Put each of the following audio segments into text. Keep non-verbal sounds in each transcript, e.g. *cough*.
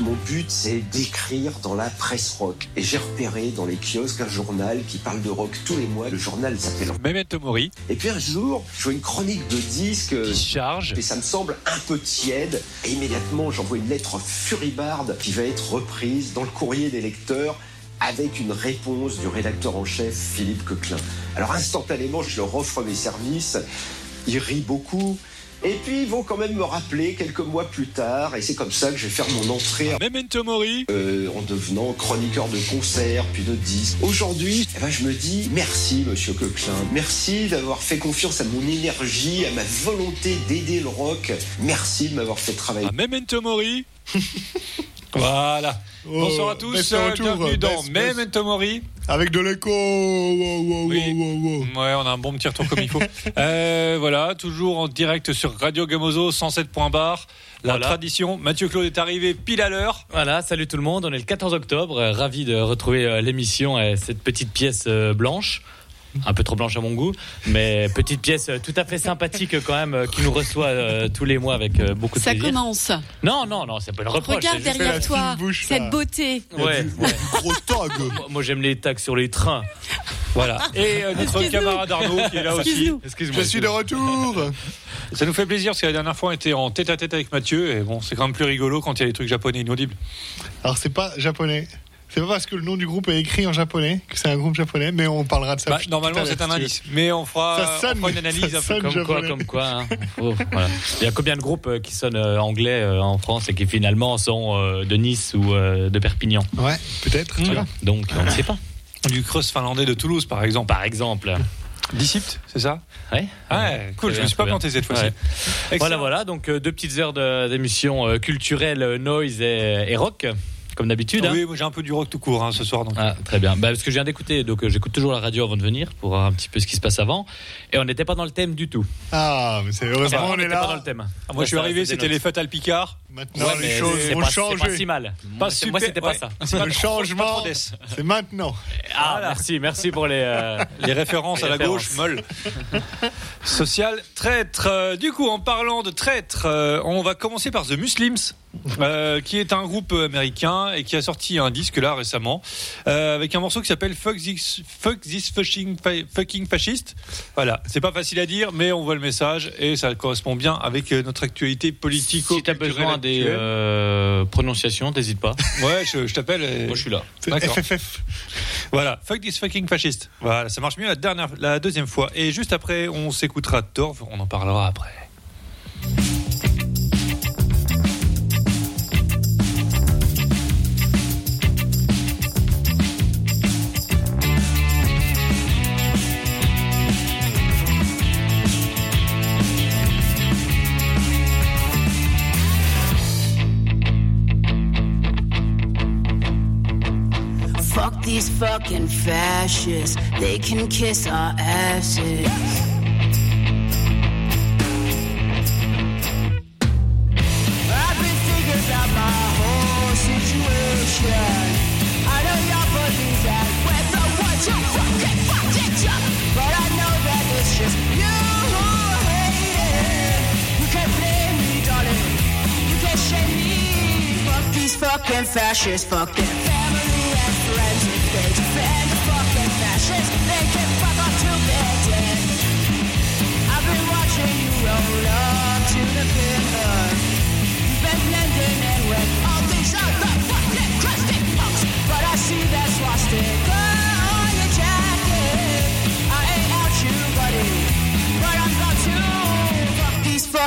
mon but. Mon but, c'est d'écrire dans la presse rock. Et j'ai repéré dans les kiosques un journal qui parle de rock tous les mois. Le journal s'appelle Memento Mori. Et puis un jour, je vois une chronique de disques. Qui charge. Et ça me semble un peu tiède. Et immédiatement, j'envoie une lettre furibarde qui va être reprise dans le courrier des lecteurs avec une réponse du rédacteur en chef Philippe Coquelin. Alors instantanément, je leur offre mes services. Ils rient beaucoup. Et puis ils vont quand même me rappeler quelques mois plus tard, et c'est comme ça que je vais faire mon entrée Memento Mori. euh, en devenant chroniqueur de concerts, puis de disques. Aujourd'hui, eh ben, je me dis merci, monsieur Coquelin. Merci d'avoir fait confiance à mon énergie, à ma volonté d'aider le rock. Merci de m'avoir fait travailler. Memento Mori. *laughs* voilà. Bonsoir à tous. Bienvenue dans baisse, baisse. Memento Mori. Avec de l'écho. Wow, wow, Oui. wow, wow, wow. Ouais, on a un bon petit retour comme il faut. *laughs* Euh, voilà, toujours en direct sur Radio Gamozo 107.bar. La Voilà. tradition, Mathieu Claude est arrivé pile à l'heure. Voilà, salut tout le monde. On est le 14 octobre. euh, Ravi de retrouver euh, l'émission et cette petite pièce euh, blanche. Un peu trop blanche à mon goût, mais petite pièce euh, tout à fait sympathique quand même, euh, qui nous reçoit euh, tous les mois avec euh, beaucoup de Ça plaisir. commence. Non, non, non, c'est pas une reproche. Regarde derrière toi là. cette beauté. Ouais, ouais. Gros tag. *laughs* Moi, Moi, j'aime les tags sur les trains. Voilà. Et euh, notre camarade Arnaud qui est là aussi. Excuse-moi. Je suis de retour. *laughs* Ça nous fait plaisir parce que la dernière fois on était en tête à tête avec Mathieu et bon, c'est quand même plus rigolo quand il y a des trucs japonais inaudibles. Alors, c'est pas japonais. C'est pas parce que le nom du groupe est écrit en japonais que c'est un groupe japonais, mais on parlera de ça. Bah, normalement c'est un indice, mais on fera, Ça sonne, on fera une analyse ça un peu sonne. Comme quoi, comme quoi. hein. *laughs* Voilà. Il y a combien de groupes euh, qui sonnent euh, anglais euh, en France et qui finalement sont de Nice ou de Perpignan? Ouais, peut-être. Voilà. vois. Donc, on ne sait pas. du creuse finlandais de Toulouse par exemple. Par exemple. Discipt, c'est ça? Ouais. Ouais, cool, je bien, me suis pas planté cette fois-ci. Ouais. Voilà, voilà. Donc, deux petites heures d'émission culturelle, noise et, et rock, comme d'habitude. hein. Oui, moi j'ai un peu du rock tout court hein, ce soir. Donc. Ah, très bien. Bah, parce que je viens d'écouter, donc euh, j'écoute toujours la radio avant de venir pour voir un petit peu ce qui se passe avant. Et on n'était pas dans le thème du tout. Ah, mais c'est heureusement on on est n'était pas dans là. le thème. Ah, moi je suis arrivé, c'était les fêtes Alpicard. Maintenant, Ouais, les choses c'est vont pas- C'est pas si mal. Pas Moi, c'était pas ça. C'est pas Le *laughs* changement. C'est maintenant. Ah, merci, merci pour les. euh, *laughs* Les références Les à la références. gauche, molle. Social, traître. Euh, Du coup, en parlant de traître, euh, on va commencer par The Muslims, euh, qui est un groupe américain et qui a sorti un disque là récemment, euh, avec un morceau qui s'appelle Fuck This, Fuck This fucking, fa- fucking Fascist. Voilà, c'est pas facile à dire, mais on voit le message et ça correspond bien avec euh, notre actualité politique. si t'as besoin des euh, prononciations, t'hésites pas. *laughs* Ouais, je, je t'appelle. et- Moi, je suis là. FFF. Voilà, fuck this fucking fasciste. Voilà, ça marche mieux la dernière, la deuxième fois. Et juste après, on s'écoutera Torv, on en parlera après. These fucking fascists. They can kiss our asses. I've been my whole situation. I know y'all fucking, jump. But I know that it's just you who. You can't blame me, darling. You can't shame me. Fuck these fucking fascists. Fuck their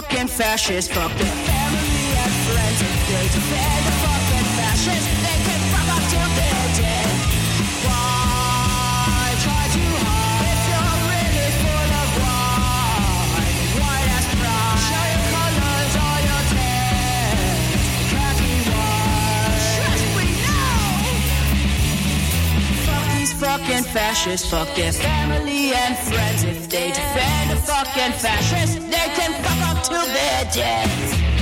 fucking fascists. Fuck their fucking fascists. Fuck their family and friends. If they defend the fucking fascists, they can fuck up till they're dead.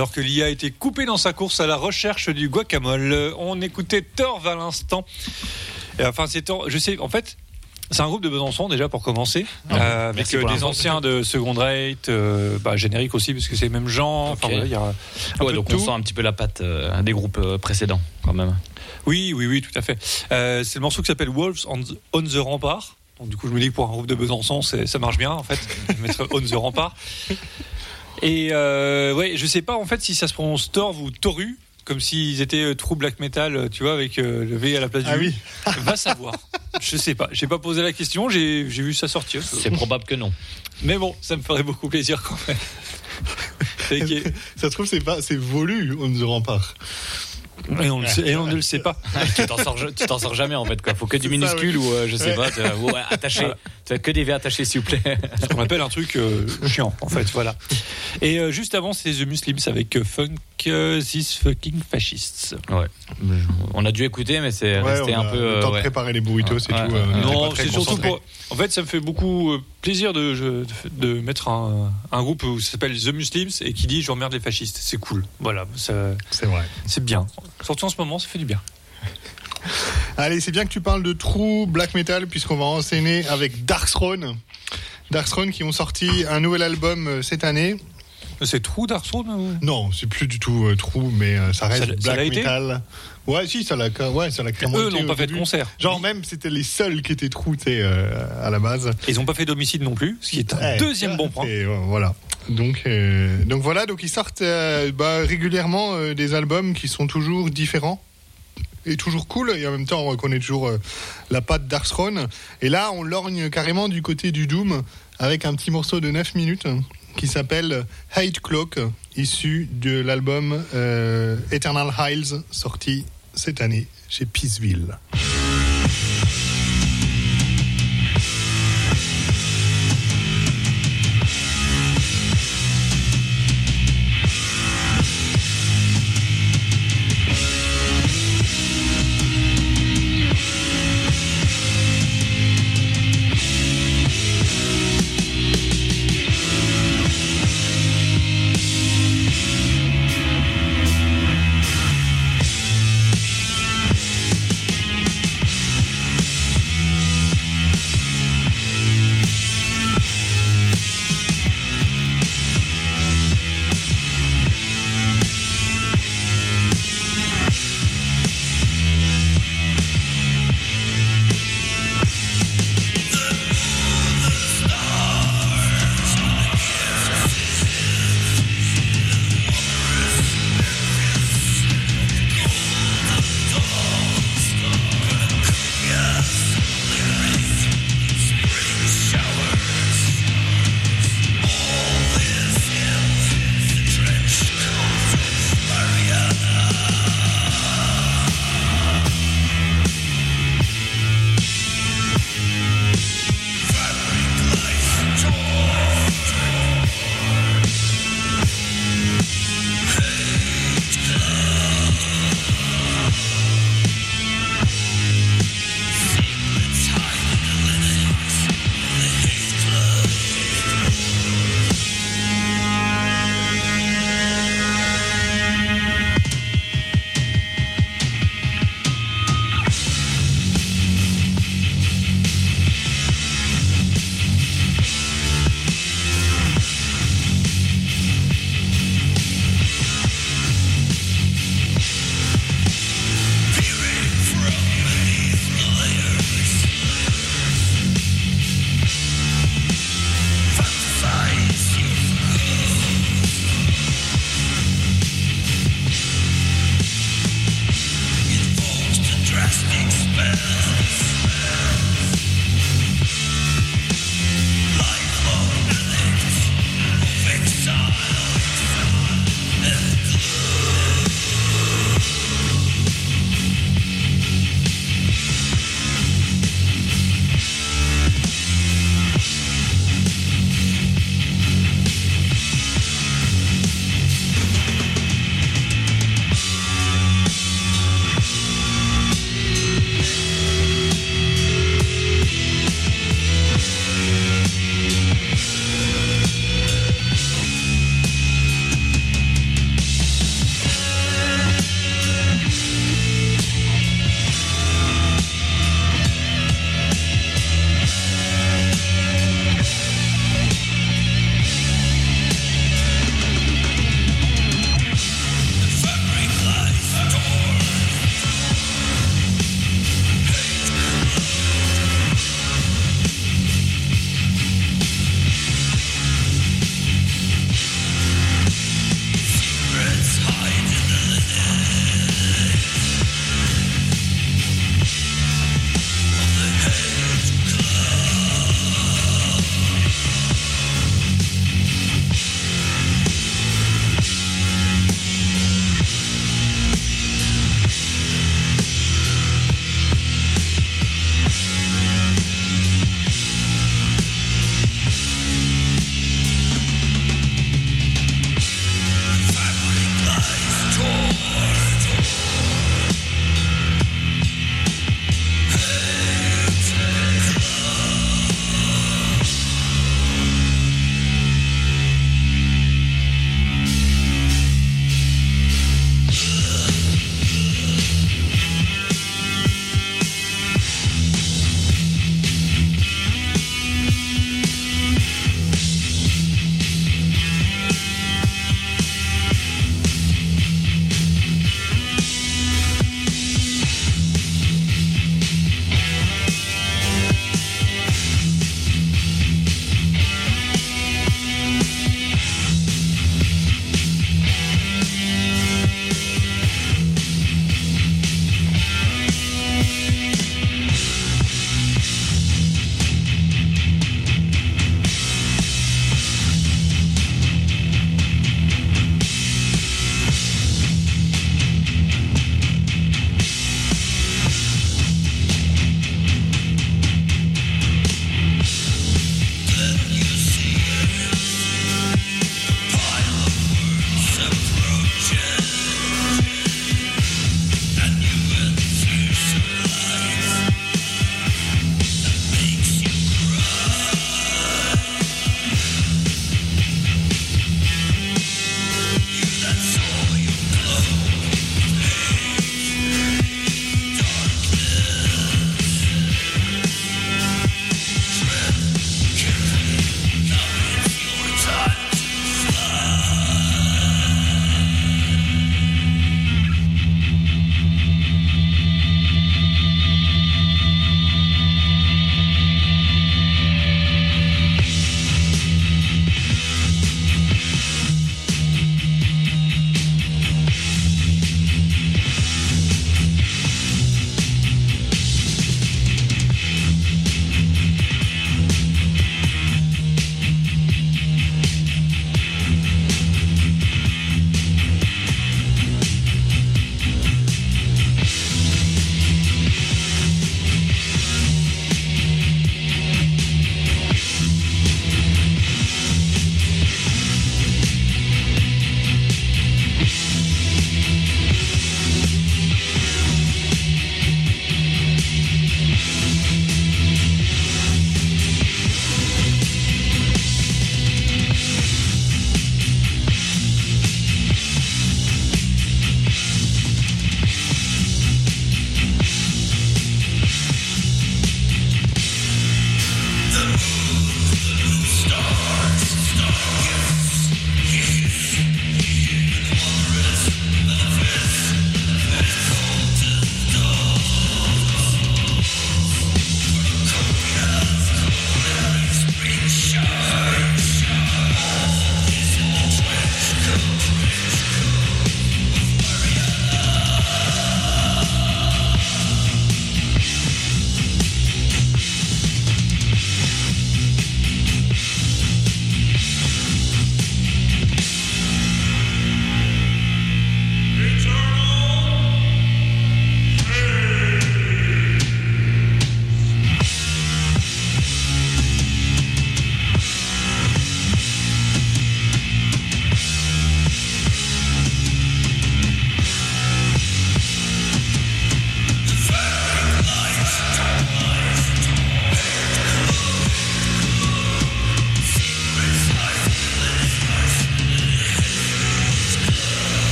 Alors que l'IA a été coupée dans sa course à la recherche du guacamole. On écoutait Torv à l'instant. Enfin, c'est Torv- Je sais, en fait. C'est un groupe de Besançon déjà pour commencer, euh, avec euh, des anciens de Second Rate, euh, bah, générique aussi parce que c'est les mêmes gens. Enfin, Ok. voilà, il y a un peu Ouais, de donc tout. on sent un petit peu la patte des groupes précédents, quand même. Oui, oui, oui, tout à fait. C'est le morceau qui s'appelle Wolves on the, on the Rampart. Donc, du coup, je me dis que pour un groupe de Besançon, ça marche bien, en fait, mettre On the Rampart. Et euh, ouais, je sais pas, en fait, si ça se prononce Torv ou Toru, comme s'ils étaient euh, true black metal, euh, tu vois, avec euh, le V à la place du Ah U. oui. *laughs* Va savoir. Je sais pas. J'ai pas posé la question, j'ai vu ça sortir. C'est probable que non. Mais bon, ça me ferait beaucoup plaisir quand même. *laughs* Ça se trouve, c'est pas, c'est Volu, on ne rempart. et on, le sait- et on ne le sait pas. *laughs* tu t'en sors, tu t'en sors jamais en fait quoi. Faut que du ça, minuscule ou euh, je sais Ouais. pas, ou, ouais, attaché. Que des V attachés s'il vous plaît. ce qu'on appelle un truc euh, chiant en fait voilà et euh, juste avant c'est The Muslims avec euh, Funk euh, This Fucking Fascists Ouais. On a dû écouter mais c'est Ouais, resté on un a peu. le euh, temps de ouais. préparer les burritos, c'est Ouais, tout. euh, non c'est surtout pour en fait ça me fait beaucoup plaisir de, de mettre un, un groupe où ça s'appelle The Muslims et qui dit je emmerde les fascistes c'est cool voilà ça- C'est vrai. c'est bien surtout en ce moment ça fait du bien Allez, c'est bien que tu parles de true black metal puisqu'on va enchaîner avec Darkthrone. Darkthrone qui ont sorti un nouvel album euh, cette année. c'est trou Dark Throne Non, c'est plus du tout euh, true, mais euh, ça reste Ça l'a- ça black metal. Ouais, si, ça l'a, ouais, ça l'a clairement eux n'ont pas fait de concert Genre même, c'était les seuls qui étaient sais, euh, à la base. ils n'ont pas fait d'homicide non plus ce qui est un Ouais, deuxième bon point Et voilà. Donc, euh, donc voilà, donc ils sortent euh, bah, régulièrement des albums qui sont toujours différents et toujours cool. Et en même temps, on reconnaît toujours euh, la patte Darkthrone. Et là, on lorgne carrément du côté du Doom avec un petit morceau de 9 minutes qui s'appelle Hate Clock, issu de l'album euh, Eternal Hiles, sorti cette année chez Peaceville.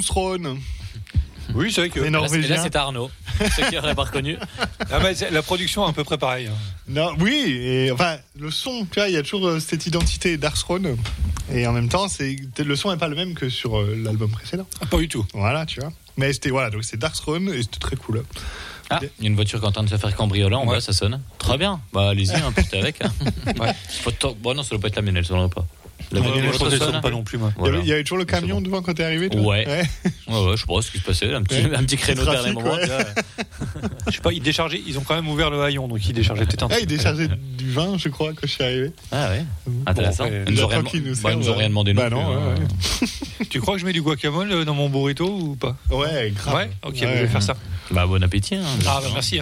Doomthrone. Oui, c'est vrai que. Et là, c'était Arnaud. *laughs* Ceux qui n'auraient pas reconnu. Ah, bah, c'est- la production est à peu près pareille. hein. Non, oui, et enfin, le son, tu vois, il y a toujours euh, cette identité d'Arsthrone. Et en même temps, c'est le son n'est pas le même que sur euh, l'album précédent. Ah, Pas du tout. Voilà, tu vois. Mais c'était voilà, donc c'est Darkthrone et c'était très cool. Ah, il y a une voiture qui est en train de se faire cambrioler en Ouais. bas, ça sonne. Très bien. Bah, allez-y, hein, portez avec. hein. *laughs* Ouais. Faut Bon, non, ça doit pas être la mienne, elle sonnerait pas. La Ouais, voiture moi, je ne hein pas non plus, moi. Il, y Voilà. avait, il y avait toujours le camion devant quand t'es arrivé toi Ouais. ouais. Ouais, ouais, je sais pas ce qui se passait, un petit, Ouais. un petit créneau dernier moment. *laughs* Je sais pas, ils déchargeaient, ils ont quand même ouvert le haillon, donc ils déchargeaient peut-être un Ah, peu. il déchargeait du vin, je crois, quand je suis arrivé. Ah ouais, intéressant. après, ils nous ont rien, nous bah, ils nous ont rien demandé non bah plus. non, hein. ouais, *laughs* Tu crois que je mets du guacamole dans mon burrito ou pas? Ouais, grave. Ouais, ok, Ouais. je vais faire ça. Bah, bon appétit. hein. Ah, bah merci.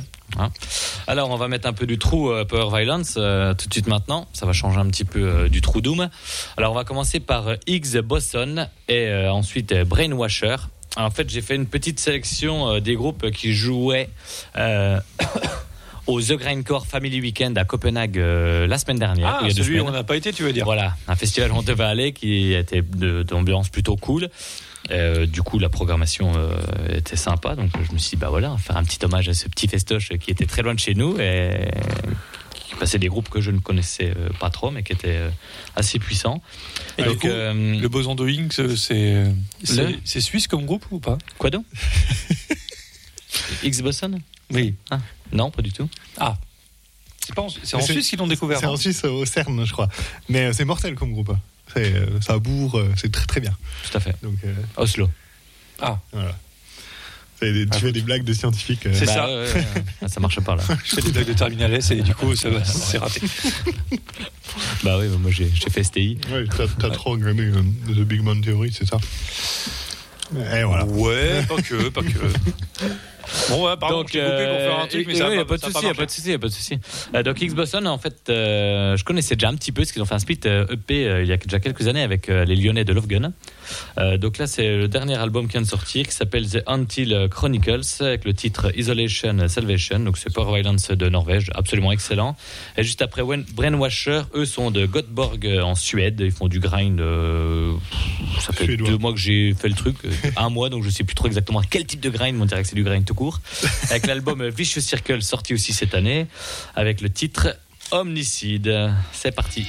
Alors, on va mettre un peu du trou euh, Power Violence euh, tout de suite maintenant. Ça va changer un petit peu euh, du trou Doom. Alors, on va commencer par Higgs Boson et euh, ensuite Brainwasher. En fait, j'ai fait une petite sélection euh, des groupes qui jouaient au The Grindcore Family Weekend à Copenhague euh, la semaine dernière. Ah, il y a deux celui où on n'a pas été, tu veux dire Voilà, un festival où on devait aller qui était d'ambiance plutôt cool. Euh, du coup, la programmation euh, était sympa, donc je me suis dit, bah voilà, faire un petit hommage à ce petit festoche qui était très loin de chez nous et qui passait des groupes que je ne connaissais euh, pas trop, mais qui étaient euh, assez puissants. Et Ah, donc, coup, euh, Le boson de Higgs, euh, c'est c'est c'est suisse comme groupe ou pas? Quoi donc? *laughs* X Bosson Oui. Non, pas du tout. Ah. C'est pas en, c'est c'est- Suisse qu'ils l'ont découvert. C'est en Suisse, au CERN, je crois. Mais euh, c'est mortel comme groupe. C'est, euh, ça bourre, euh, c'est très très bien. Tout à fait. Donc euh, Oslo. Ah, voilà. C'est des- tu Ah, fais des blagues de scientifiques. euh, C'est Bah, ça. Ah, ça marche pas là. *laughs* je fais des blagues de Terminal S et du coup, ça va- c'est raté. *laughs* bah oui, moi j'ai fait STI. Ouais, t'as, trop regardé euh, The Big Man Theory, c'est ça Et voilà. Ouais, pas que, pas que. Bon, ouais, pardon, donc, je coupé pour faire un truc, mais euh, ça a pas, pas de souci, y a pas de souci, y a pas de souci. Euh, donc X Boston, en fait, euh, je connaissais déjà un petit peu parce qu'ils ont fait un split euh, EP euh, il y a déjà quelques années avec euh, les Lyonnais de Love Gun. Euh, donc là, c'est le dernier album qui vient de sortir qui s'appelle The Until Chronicles avec le titre Isolation Salvation. Donc c'est Power Violence de Norvège, absolument excellent. Et juste après, Brainwasher, eux sont de Göteborg euh, en Suède. Ils font du grind. euh, ça fait Suédois. deux mois que j'ai fait le truc, un mois, donc je sais plus trop exactement quel type de grind. Mais on dirait que c'est du grind tout court. Avec l'album *laughs* Vicious Circle sorti aussi cette année, avec le titre Omnicide. C'est parti.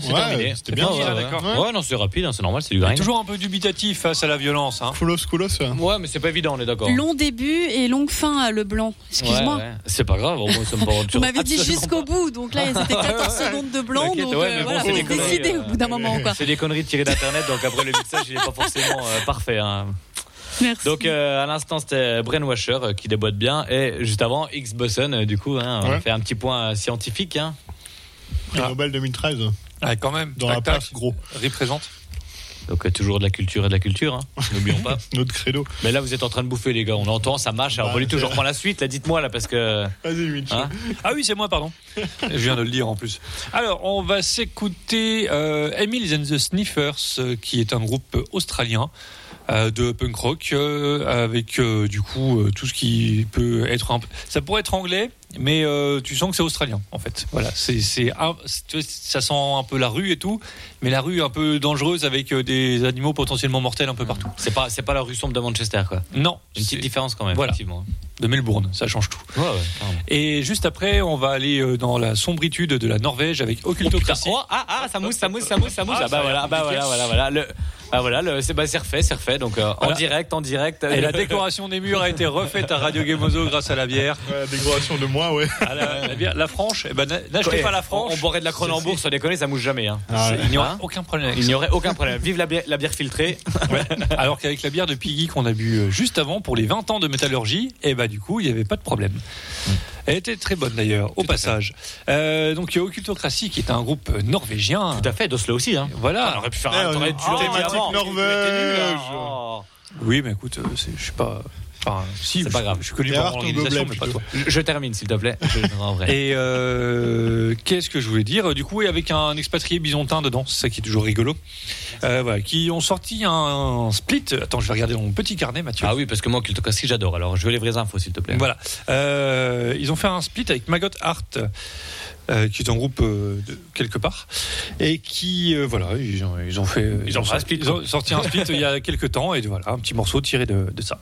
C'est normal, c'est Ouais, terminé. c'était bien, ouais, non, c'est rapide, hein, c'est normal, c'est du grind. toujours un peu dubitatif face à la violence. Hein. Koulos, Koulos. Ouais, mais c'est pas évident, on est d'accord. Long début et longue fin à Leblanc. Excuse-moi. Ouais, ouais. C'est pas grave, bon, moi, ça me paraît Vous m'avez dit jusqu'au bout, donc là c'était 14 secondes de blanc, donc ouais, euh, voilà, faut décider euh, au bout d'un moment. C'est des conneries tirées d'internet, donc après le mixage, il est pas forcément euh, parfait. hein. Merci. Donc euh, à l'instant c'était Brainwasher euh, qui déboîte bien et juste avant X Boson euh, du coup hein, on a fait un petit point euh, scientifique hein. Prix Nobel 2013. Ah, quand même. Dans Tac, la tac. place, gros. Représente. Donc toujours de la culture et de la culture, hein. n'oublions pas. *laughs* Notre credo. Mais là, vous êtes en train de bouffer, les gars. On entend, ça marche. Alors, Bah, voulez toujours prendre la suite. Là, dites-moi là, parce que. Vas-y. Hein Ah oui, c'est moi, pardon. *laughs* Je viens de le dire en plus. Alors, on va s'écouter euh, Emils and the Sniffers, euh, qui est un groupe australien euh, de punk rock, euh, avec euh, du coup euh, tout ce qui peut être un peu. Ça pourrait être anglais, mais euh, tu sens que c'est australien en fait. Voilà, c'est ça sent un peu la rue et tout, mais la rue un peu dangereuse avec euh, des animaux potentiellement mortels un peu partout. C'est pas, c'est pas la rue sombre de Manchester, quoi. Non, Une petite différence quand même, Voilà. effectivement. de Melbourne, ça change tout. Ouais, ouais. Et juste après, on va aller euh, dans la sombritude de la Norvège avec Occultocratie. oh, ah, ah, ça mousse, ça mousse, ça mousse, ça mousse. Ah, Ah, ça bah a voilà, bah voilà, voilà, voilà. Le, ah voilà, le, c'est, bah, c'est refait, c'est refait. Donc, euh, en direct, en direct. Et la décoration des murs a été refaite à Radio Gemozo grâce à la bière. Ouais, la décoration de moi, ouais. À la, la bière, la franche, eh ben, n'a- n'achetez Ouais, pas la on, franche. on boirait de la Cronenbourg, sans déconner, ça mouche jamais. Hein. Ah, C'est- Il n'y aura Hein aucun problème avec Il n'y aurait aucun problème. Vive la bière, la bière filtrée. *laughs* Ouais. Alors qu'avec la bière de Piggy qu'on a bu euh, juste avant pour les 20 ans de métallurgie, et bah du coup il n'y avait pas de problème. Elle était très bonne d'ailleurs, au Tout passage. Euh, donc il y a Occultocratie qui est un groupe norvégien. Tout à fait, d'Oslo aussi. Hein. Voilà. On aurait pu faire Eh, un dit thématique. Norvège. Oh. Oui, mais écoute, euh, je suis pas. Enfin, si, C'est pas grave. Je suis connu pour l'organisation, gobelet, mais pas toi. Je, je termine, s'il te plaît. *laughs* Je- en vrai. Et euh, qu'est-ce que je voulais dire? Du coup, avec un expatrié bisontin dedans, c'est ça qui est toujours rigolo. Euh, voilà, qui ont sorti un split. Attends, je vais regarder dans mon petit carnet, Mathieu. Ah oui, parce que moi, Occultocratie, j'adore. Alors, je veux les vraies infos, s'il te plaît. Voilà. Euh, ils ont fait un split avec Maggot Art. Euh, qui est un groupe euh, de quelque part. Et qui euh, voilà ils ont, ils ont fait Ils ont fait un split, ils ont sorti un split il y a *laughs* quelques temps. Et voilà un petit morceau tiré de, de ça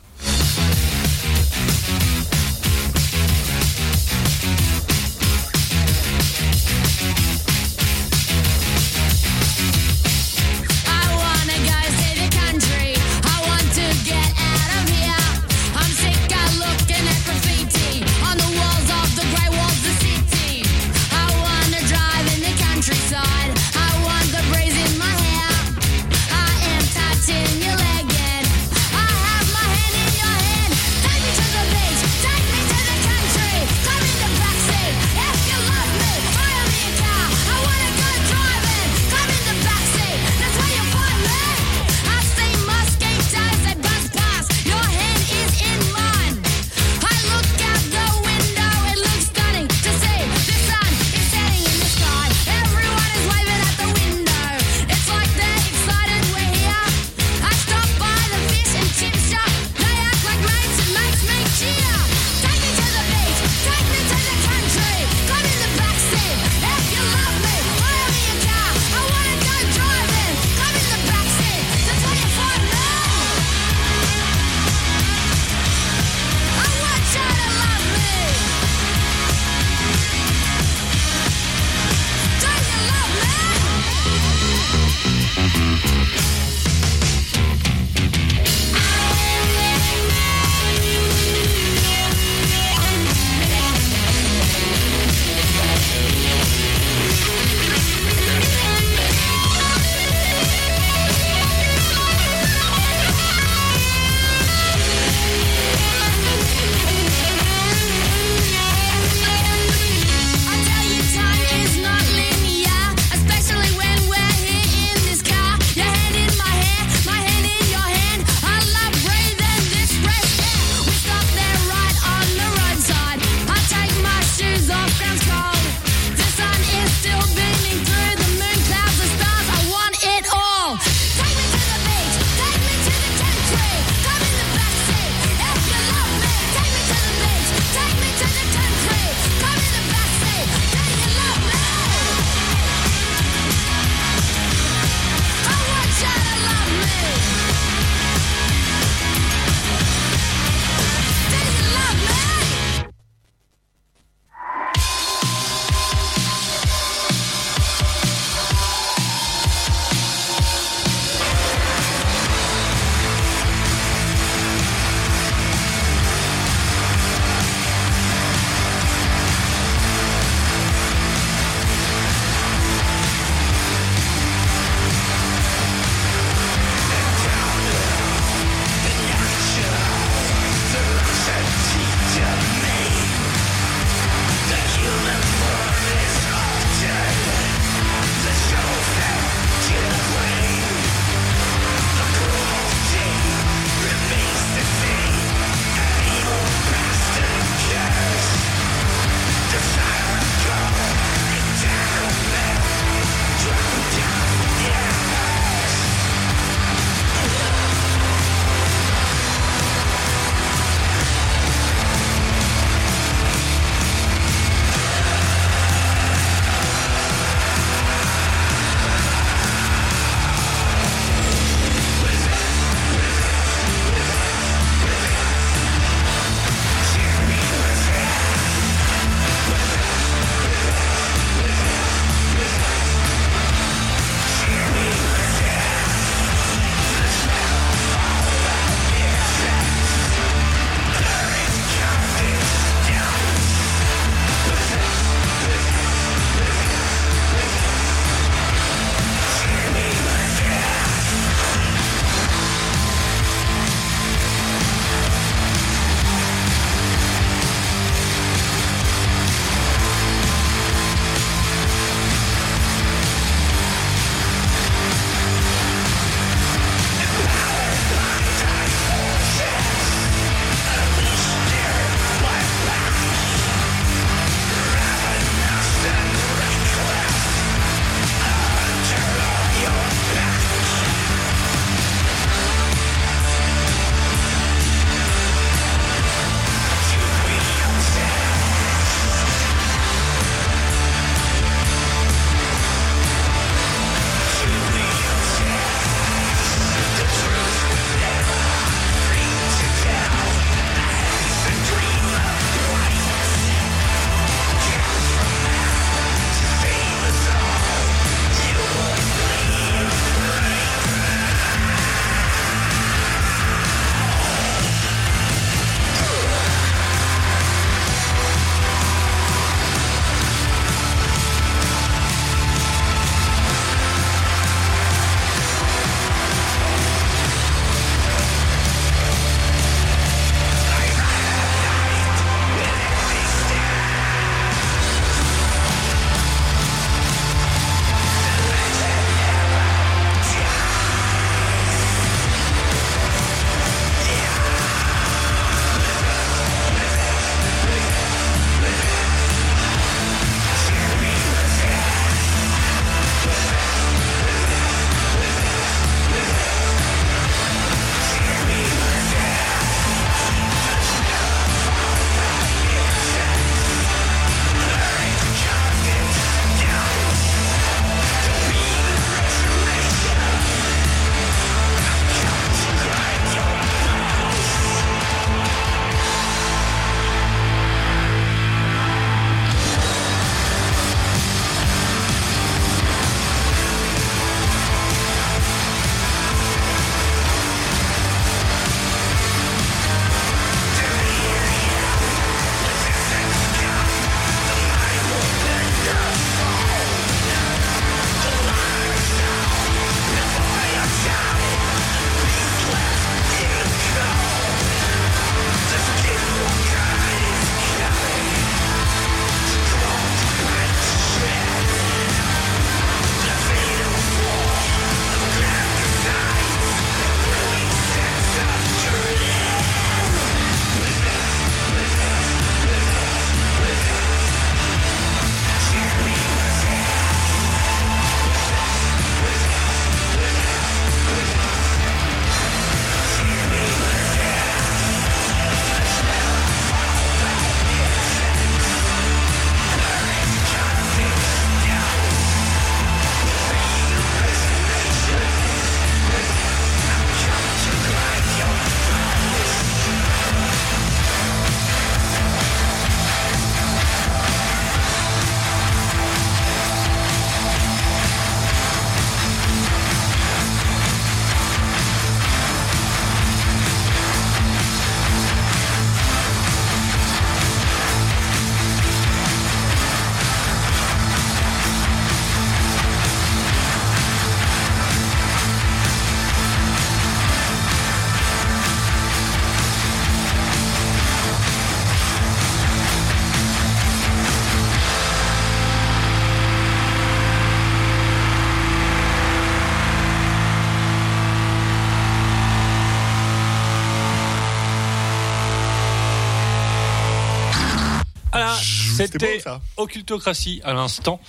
C'était. Occultocratie à l'instant.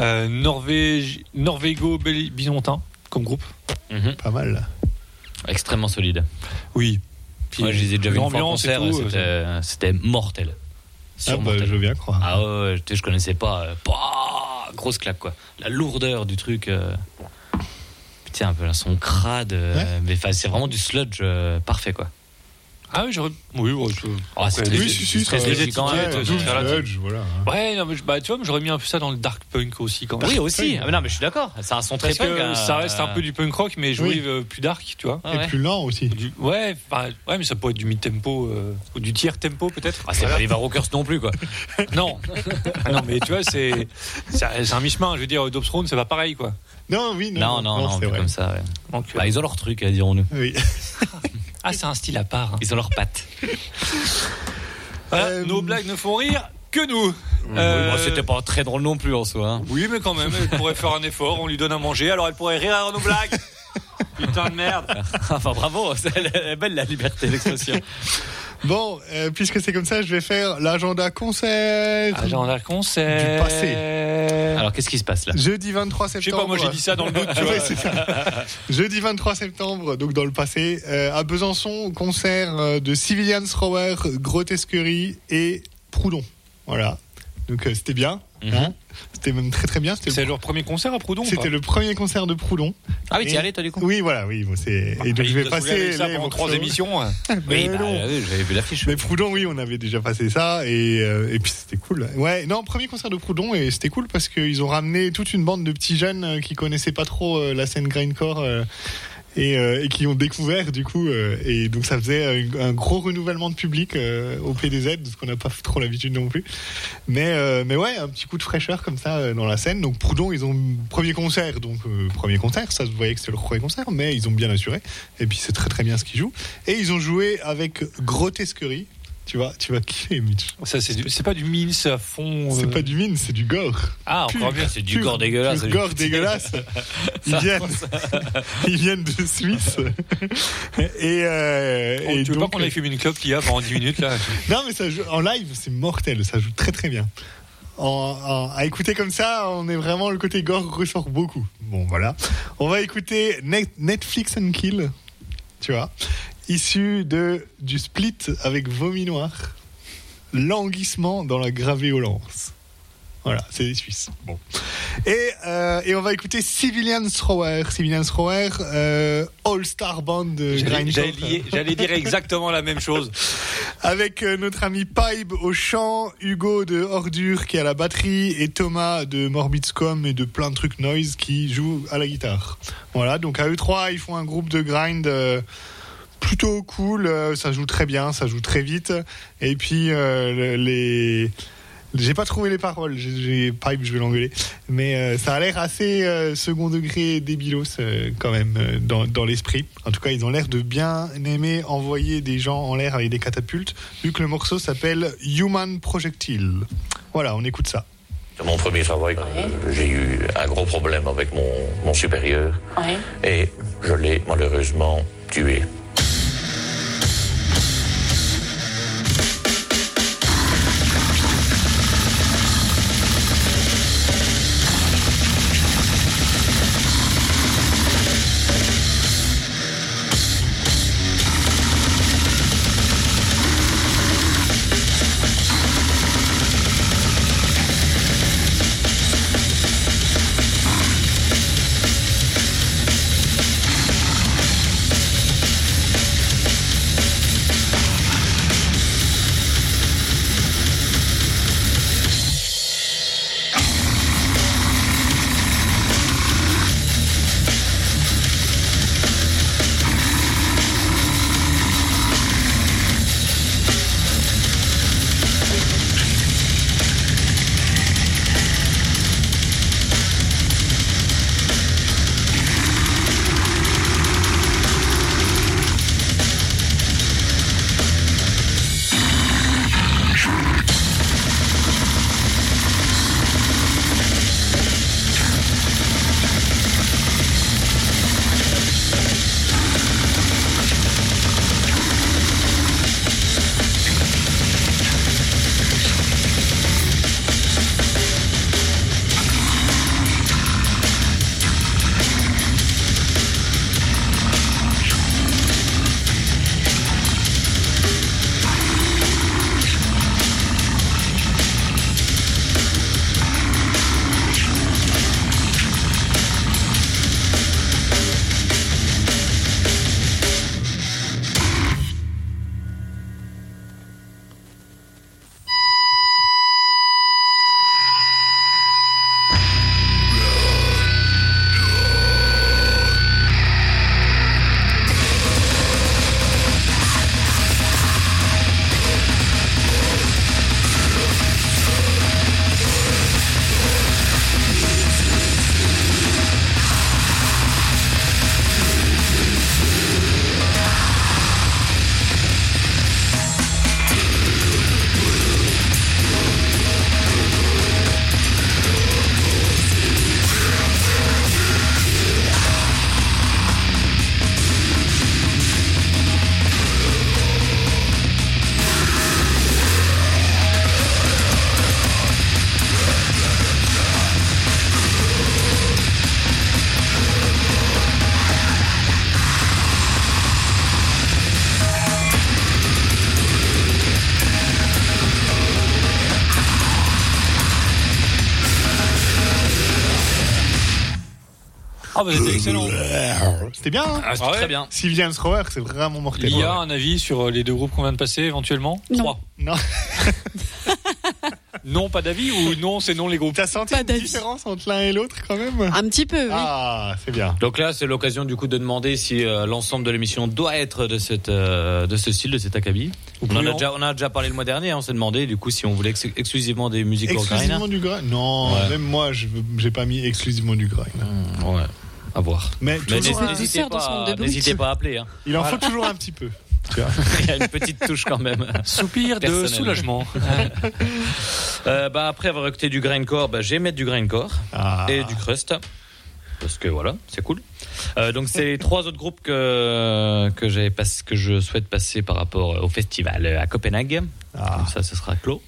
Euh, Norvège, Norvégo-Bisontin comme groupe. Mhm. Pas mal. Extrêmement solide. Oui. Puis Moi, je les ai déjà vus en concert. tout, c'était- C'était mortel. Ah, bah, mortel. je veux bien croire. Ah ouais, je, je connaissais pas. euh, grosse claque quoi. La lourdeur du truc. euh, Putain, un peu là, son crade. euh, Ouais. mais c'est vraiment du sludge euh, parfait quoi. Ah oui, j'aurais. Oui, ouais, je- Ah, c'est Ouais, très- oui, si, si, c'est très ça- léger quand même. ouais, Doom ouais, ouais. Sludge, voilà. Ouais, non, mais je- bah, tu vois, mais j'aurais mis un peu ça dans le dark punk aussi quand même. Oui aussi. Ah, mais non, mais je suis d'accord. C'est un son très Parce punk. que hein. ça reste un peu du punk rock, mais joué Oui. euh, plus dark, tu vois. Ah, Et ouais. plus lent aussi. Du- ouais, enfin, ouais, mais ça pourrait être du mid-tempo euh, ou du tiers tempo peut-être. Ah, c'est pas les Varrockers non plus quoi. *laughs* Non, non, mais tu vois, c'est c'est un c'est un mi-chemin. Je veux dire, Dobstone, c'est pas pareil, quoi. Non, oui, non. Non, non, non, c'est plus vrai. comme ça. ouais. Donc, euh, Bah, ils ont leur truc, euh, dirons-nous. Oui. *laughs* ah, c'est un style à part. hein. Ils ont leurs pattes. *laughs* Voilà, Euh, Nos blagues ne font rire que nous. Oui, Euh, bon, C'était pas très drôle non plus en soi. hein. Oui, mais quand même, elle pourrait faire un effort. On lui donne à manger, alors elle pourrait rire à nos blagues. *laughs* Putain de merde. *laughs* enfin, bravo, elle est belle la liberté d'expression. Bon, euh, puisque c'est comme ça, je vais faire l'agenda concert. Agenda concert. Du passé. Qu'est-ce qui se passe là Jeudi 23 Je sais septembre. pas, moi j'ai dit ça dans le doute, tu *laughs* vois. Ouais, c'est ça. Jeudi 23 septembre, donc dans le passé, euh, à Besançon, concert euh, de Civilian Thrower, Grotesquerie et Proudhon. Voilà. Donc euh, c'était bien. Mhm. hein. c'était même très très bien. C'était C'est le, leur premier concert à Proudhon ou c'était le premier concert de Proudhon. Ah oui, t'y allais toi du coup Oui, voilà, oui. bon, c'est... Et donc je vais passer ça les pendant trois émissions. hein. *laughs* Oui, Mais bah, non. oui, j'avais vu l'affiche. Mais Proudhon, oui, on avait déjà passé ça et, euh, et puis c'était cool. Ouais, non, premier concert de Proudhon et c'était cool parce qu'ils ont ramené toute une bande de petits jeunes euh, qui connaissaient pas trop euh, la scène grindcore euh, et, euh, et qui ont découvert du coup. euh, et donc ça faisait un gros renouvellement de public euh, au PDZ, ce qu'on n'a pas *laughs* trop l'habitude non plus. Mais, euh, mais ouais, un petit coup de fraîcheur comme ça euh, dans la scène. Donc Proudhon, ils ont premier concert, donc premier concert, ça se voyait que c'était leur premier concert, mais ils ont bien assuré. Et puis c'est très très bien ce qu'ils jouent. Et ils ont joué avec Grotesquerie. Tu vois, tu vas kiffer, Mitch? Ça, c'est du- c'est pas du mince à fond. C'est euh. pas du mine, c'est du gore. Ah, encore bien. C'est du gore dégueulasse. pur gore dégueulasse. *laughs* Ils viennent, *laughs* ils viennent de Suisse. *laughs* Et, euh, Oh, et tu veux pas qu'on aille fumer une clope qu'il y a pendant 10 minutes là non, mais ça joue, en live, c'est mortel. Ça joue très très bien. En, en- à écouter comme ça, on est vraiment le côté gore ressort beaucoup. Bon, voilà. On va écouter Net- Netflix and Kill. Tu vois, issu de du split avec Vomi Noir. Languissement dans la gravéolence. Voilà, c'est les Suisses. Bon. Et, euh, et on va écouter Civilian Thrower. Civilian Thrower, euh, All-Star Band de J'allais dire exactement la même chose. *laughs* Avec euh, notre ami Pibe au chant, Hugo de Ordure qui est à la batterie et Thomas de Morbid Scum et de plein de trucs noise qui joue à la guitare. Voilà, donc à eux trois, ils font un groupe de grind plutôt cool, euh, ça joue très bien, ça joue très vite. Et puis euh, le- les... J'ai pas trouvé les paroles, j'ai Pipe, je vais l'engueuler. Mais euh, ça a l'air assez euh, second degré débilos euh, quand même euh, dans, dans l'esprit. En tout cas, ils ont l'air de bien aimer envoyer des gens en l'air avec des catapultes, vu que le morceau s'appelle Human Projectile. Voilà, on écoute ça. Mon premier travail, euh, j'ai eu un gros problème avec mon, mon supérieur Ouais. et je l'ai malheureusement tué. Ah bah c'était excellent. C'était bien. Hein Ah, c'était Ah ouais très bien. Sylvian Thrower, c'est vraiment mortel. Il y a un avis sur les deux groupes qu'on vient de passer éventuellement Non. Trois. Non. *laughs* Non, pas d'avis ou non, c'est non les groupes T'as senti Pas une différence entre l'un et l'autre quand même Un petit peu, oui. Ah, c'est bien. Donc là, c'est l'occasion du coup de demander si euh, l'ensemble de l'émission doit être de cette euh, de ce style, de cet acabit. On en, plus a lent. déjà, on a déjà parlé le mois dernier. hein, on s'est demandé du coup si on voulait ex- exclusivement des musiques. Exclusivement du grind Non, Ouais. même moi, je j'ai pas mis exclusivement du grind. Mmh, ouais, à voir. Mais, n'hésitez pas, à appeler. hein. il en faut toujours un petit peu. *laughs* Il y a une petite touche quand même. Soupir de soulagement. *laughs* Euh, bah, après avoir écouté du grindcore, bah, j'ai mettre du grindcore Ah. et du crust. Parce que voilà, c'est cool. Euh, donc c'est les trois autres groupes que que j'ai pass- que je souhaite passer par rapport au festival à Copenhague. Ah. Comme ça, ce sera clos.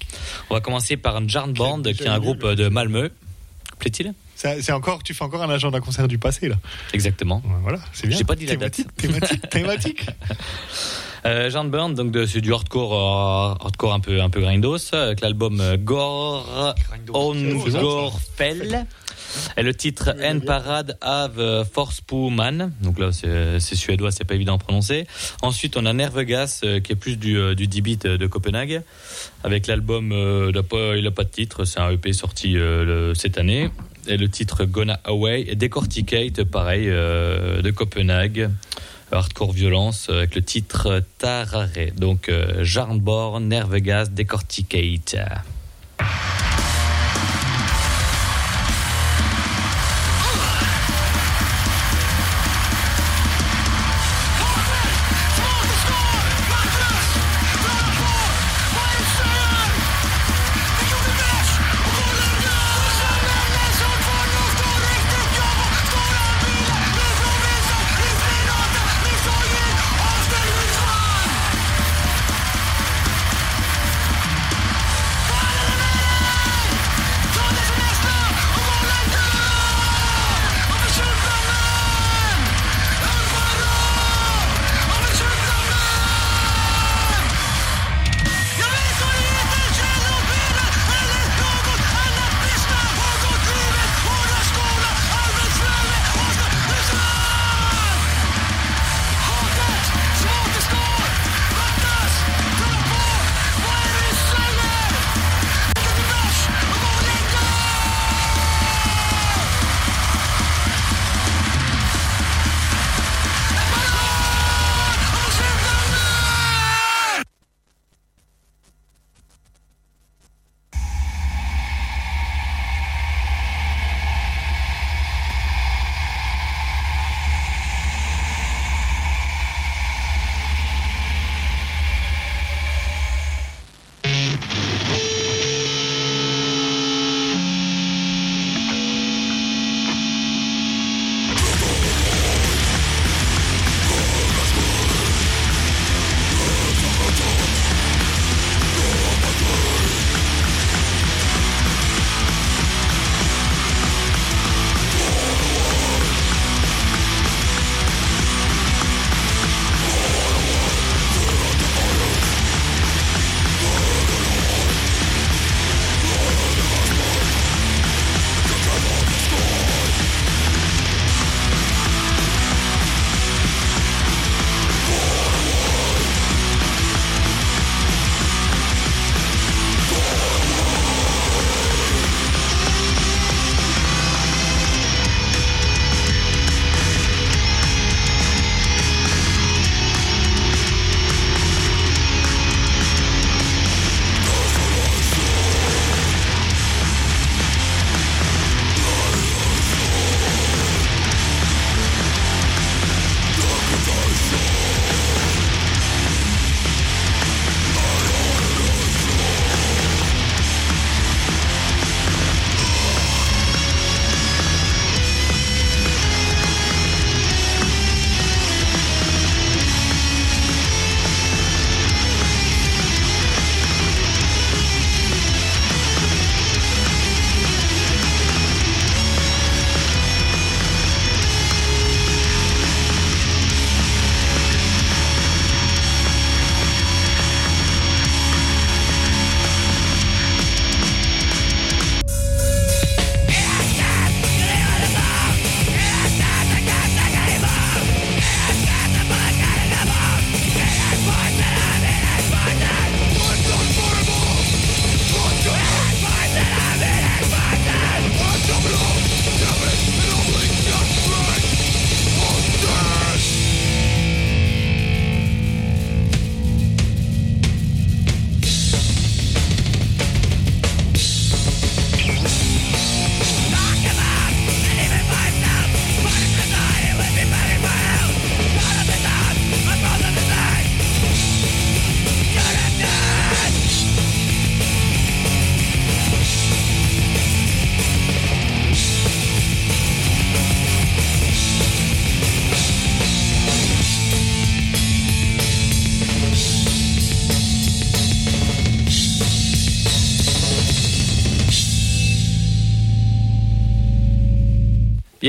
On va commencer par un Jarn Band, Qui est un groupe de Malmö. Plaît-il? C'est encore, tu fais encore un agent d'un concert du passé là. Exactement. Voilà, c'est bien. J'ai pas dit la date. Thématique, thématique, thématique. *laughs* Euh, Jarn Burn, donc de- c'est du hardcore, euh, hardcore un peu un peu grindos, avec l'album euh, Gore On Gorfell. Et le titre En Parade av Forspuman. Donc là, c'est c'est suédois, c'est pas évident à prononcer. Ensuite, on a Nervegas, euh, qui est plus du, euh, du 10 bit de Copenhague, avec l'album, euh, il a pas- il a pas de titre, c'est un EP sorti euh, le- cette année. Le titre Gonna Away. Et Decorticate, pareil, euh, de Copenhague. Hardcore violence, euh, avec le titre Tarare. Donc, euh, Jarnborn, Nervegas, Decorticate.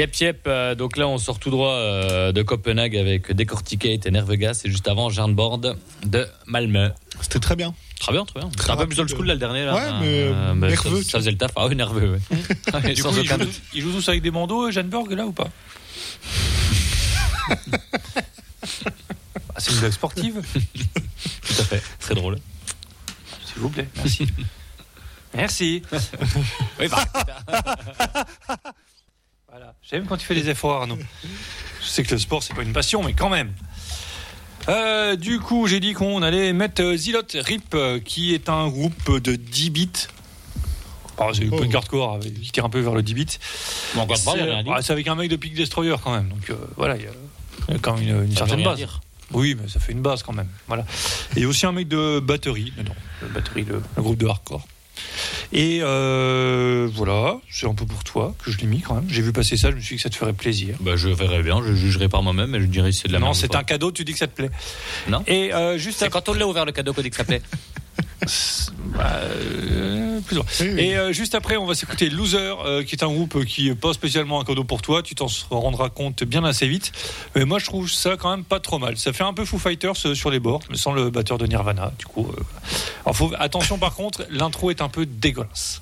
Yep, yep. euh, donc là, on sort tout droit euh, de Copenhague avec Decorticate et Nervegas. Et juste avant, Jarnbord de Malmö. C'était très bien. Très bien, très bien. Très un peu plus rapide. old school là, le dernier. Là. Ouais, mais, Euh, mais nerveux, Ça, ça faisait le taf. Ah oui, nerveux, ouais. Ouais, *laughs* Du sans coup, il aucun joue, doute. il joue tous avec des bandeaux, Jeanneberg, là ou pas? *laughs* Ah, C'est une blague sportive, *laughs* Tout à fait. Très drôle. s'il vous plaît. Merci. Merci. Oui, bah. J'aime quand tu fais des efforts, Arnaud. Je sais que le sport, c'est pas une passion, mais quand même. Euh, du coup, j'ai dit qu'on allait mettre euh, Zilot Rip, euh, qui est un groupe de 10 bits. Ah, c'est Oh. punk hardcore, euh, qui tire un peu vers le 10 bits. Bon, encore pas, C'est il a rien dit. ah, c'est avec un mec de Peak Destroyer quand même. Donc euh, voilà, il y a, il y a quand même une, une certaine rien base. dire. Oui, mais ça fait une base quand même. Voilà. Et aussi un mec de batterie dedans. Le batterie, le, le groupe de hardcore. Et euh, voilà, c'est un peu pour toi que je l'ai mis quand même. J'ai vu passer ça, je me suis dit que ça te ferait plaisir. Bah, je verrai bien, je jugerai par moi-même et je dirai si c'est de la non, merde. ou c'est un cadeau, tu dis que ça te plaît. Non. Et euh, juste C'est quand on l'a ouvert le cadeau qu'on dit que ça plaît. *laughs* Bah, euh, plus. Et euh, juste après, on va s'écouter Loser, euh, qui est un groupe qui est pas spécialement un cadeau pour toi. Tu t'en rendras compte bien assez vite. Mais moi, je trouve ça quand même pas trop mal. Ça fait un peu Foo Fighters euh, sur les bords, mais sans le batteur de Nirvana. Du coup, euh, alors faut... attention par contre, l'intro est un peu dégueulasse.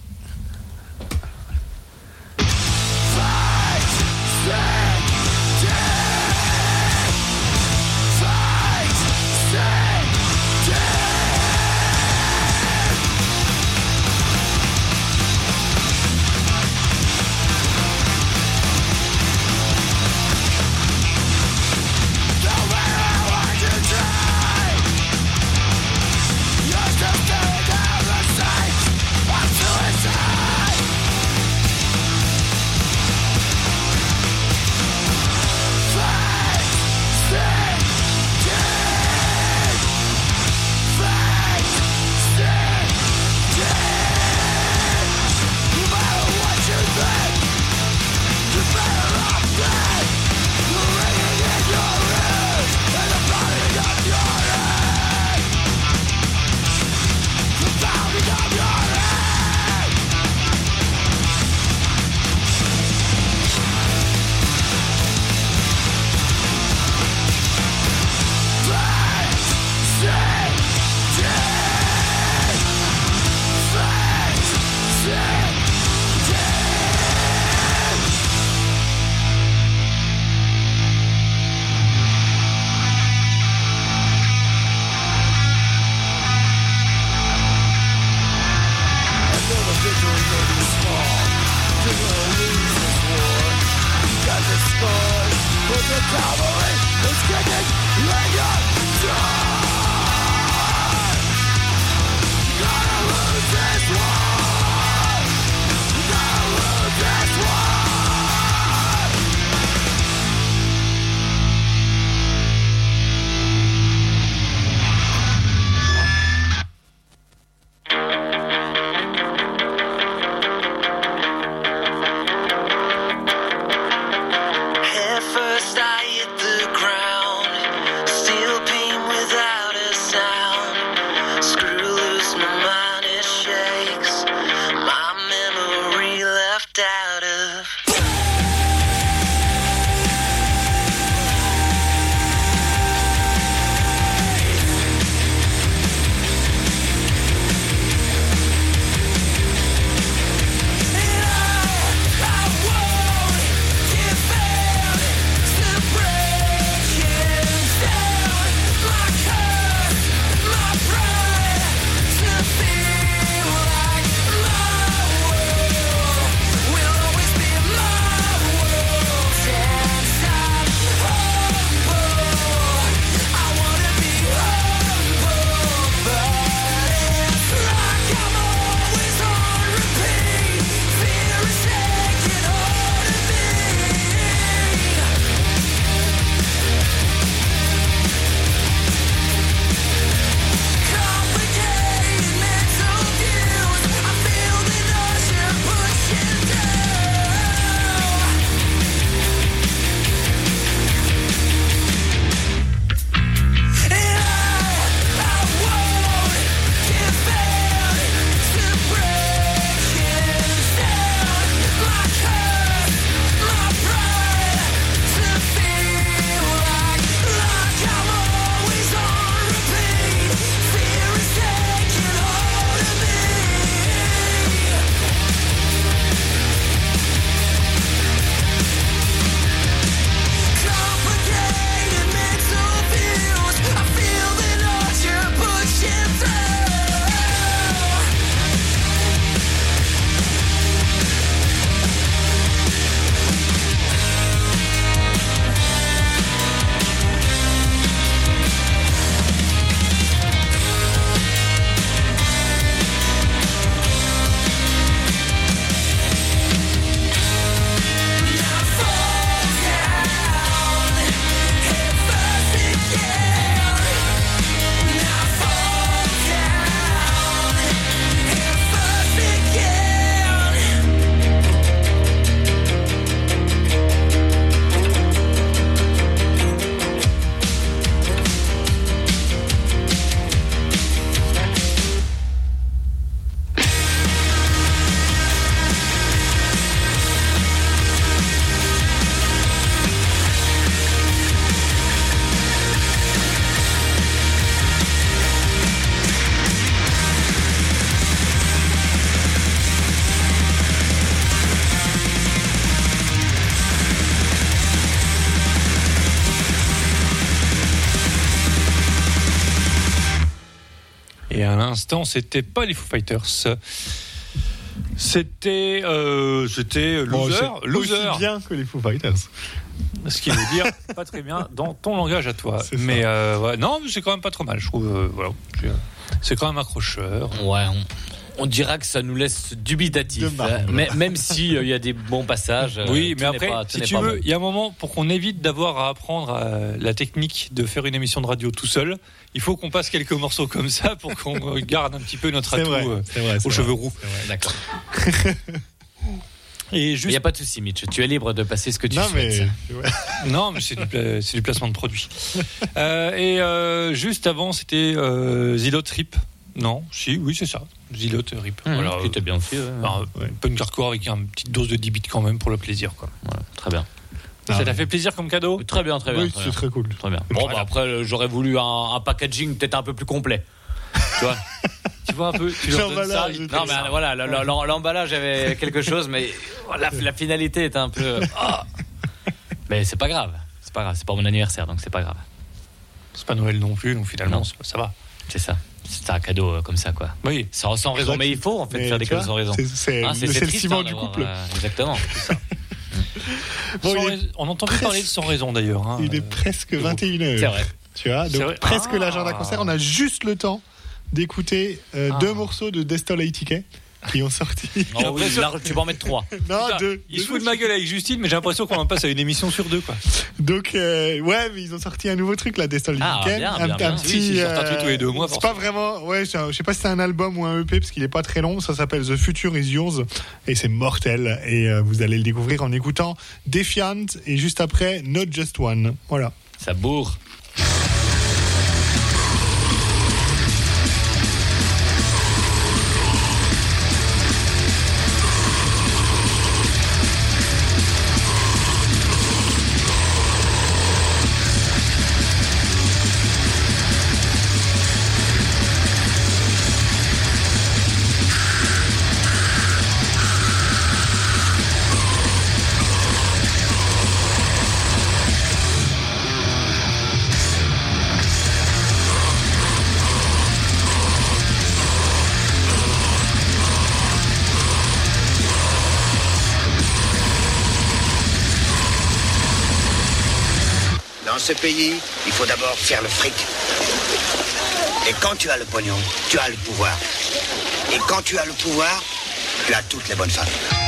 L'instant, c'était pas les Foo Fighters. C'était euh, c'était Bon, loser, c'est loser. Aussi bien que les Foo Fighters. Ce qui veut dire *laughs* pas très bien dans ton langage à toi. Mais euh, ouais, non, c'est quand même pas trop mal, je trouve. euh, voilà, C'est- c'est quand même accrocheur. Ouais, on, on dira que ça nous laisse dubitatif. Hein. Mais, même s'il y a des bons passages. euh, Oui, mais après, pas- si tu veux, bon. il y a un moment pour qu'on évite d'avoir à apprendre euh, la technique de faire une émission de radio tout seul. Il faut qu'on passe quelques morceaux comme ça pour qu'on *laughs* garde un petit peu notre atout vrai. euh, C'est vrai. aux cheveux roux. D'accord. *laughs* Et Il n'y juste, a pas de souci, Mitch. Tu es libre de passer ce que tu Non, souhaites. mais. ouais. *laughs* non, mais c'est du, pla- c'est du placement de produit. Euh, et euh, juste avant, c'était euh, Zilot Rip. Non, si, oui, c'est ça. Zilot Rip. Hum, voilà, qui était bien fait. ouais. Enfin, Ouais. Punk hardcore avec une petite dose de 10 bits quand même pour le plaisir. Quoi. Voilà, très bien. Ah, ça t'a ouais. fait plaisir comme cadeau? Très bien, très bien. Oui, c'est très cool. Très bien. Bon, bah, après, euh, j'aurais voulu un, un packaging peut-être un peu plus complet. Tu vois? *laughs* Tu vois un peu tu leur donnes ça, Non, mais euh, voilà, le- le- l'em- l'emballage avait *laughs* quelque chose, mais la, la finalité était un peu. *laughs* ah. Mais c'est pas grave. C'est pas grave. C'est pas mon anniversaire, donc c'est pas grave. C'est pas Noël non plus, donc finalement, Non. ça va. C'est ça. C'est un cadeau euh, comme ça, quoi. Oui. Sans, sans raison. Mais il faut, en fait, Mais faire des cadeaux sans raison. C'est c'est- Hein, le ciment hein, du couple. euh, exactement. *laughs* Bon, rais- On entend plus parler de sans raison d'ailleurs. hein. Il est presque 21h. C'est vrai. Tu vois, C'est donc vrai. presque Ah. l'agenda concert. On a juste le temps d'écouter euh, Ah. deux morceaux de Destol ATK qui ont sorti. Oui, là, tu peux en mettre trois. *laughs* non, Putain, deux. il Deux se fout de ma gueule avec Justine, mais j'ai l'impression qu'on en passe à une émission sur deux. Quoi. Donc, euh, ouais, mais ils ont sorti un nouveau truc, là, Destol Ah, ATK. bien, un, bien, un bien. Oui, petit. un truc tous les deux mois, c'est pas vraiment. Ouais, je sais pas si c'est un album ou un EP parce qu'il est pas très long. Ça s'appelle The Future Is Yours et c'est mortel. Et euh, vous allez le découvrir en écoutant Defiant et juste après Not Just One. Voilà. Ça bourre. Il faut d'abord faire le fric. Et quand tu as le pognon, tu as le pouvoir. Et quand tu as le pouvoir, tu as toutes les bonnes femmes.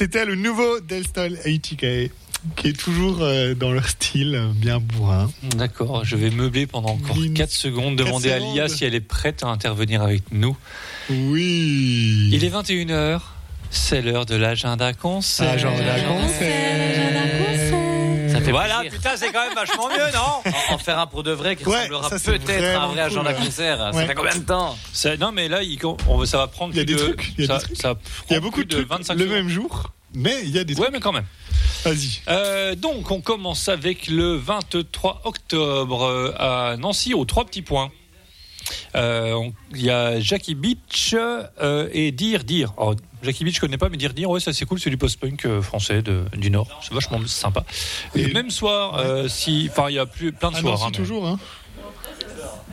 C'était le nouveau Destol ATK qui est toujours euh, dans leur style euh, bien bourrin. D'accord, je vais meubler pendant encore Lynn, 4 secondes, quatre demander à secondes. Lia si elle est prête à intervenir avec nous. Oui. Il est 21h, c'est l'heure de l'agenda concert. Agenda concert. Ça fait Voilà, plaisir. putain, c'est quand même vachement mieux, non En, en faire un pour de vrai qui Ouais, ressemblera ça, peut-être à un vrai agenda cool. concert. Ça Ouais. fait combien de temps Ça- Non, mais là, il- on- ça va prendre Il y a des de, trucs, il y a ça, des trucs. ça Il y a prend beaucoup de trucs 25 le même jour, mais il y a des Ouais, trucs. mais quand même. Vas-y. Euh, donc, on commence avec le 23 octobre euh, à Nancy, aux trois petits points. Euh, Il y a Jackie Beach euh, et Dire Dire. Alors, Jackie Beach, je connais pas, mais Dire Dire, ouais, ça c'est cool, c'est du post-punk euh, français de, du Nord. C'est vachement sympa. Et, le même soir, si, enfin, il y a plus, plein de À soirs. Hein, toujours, hein.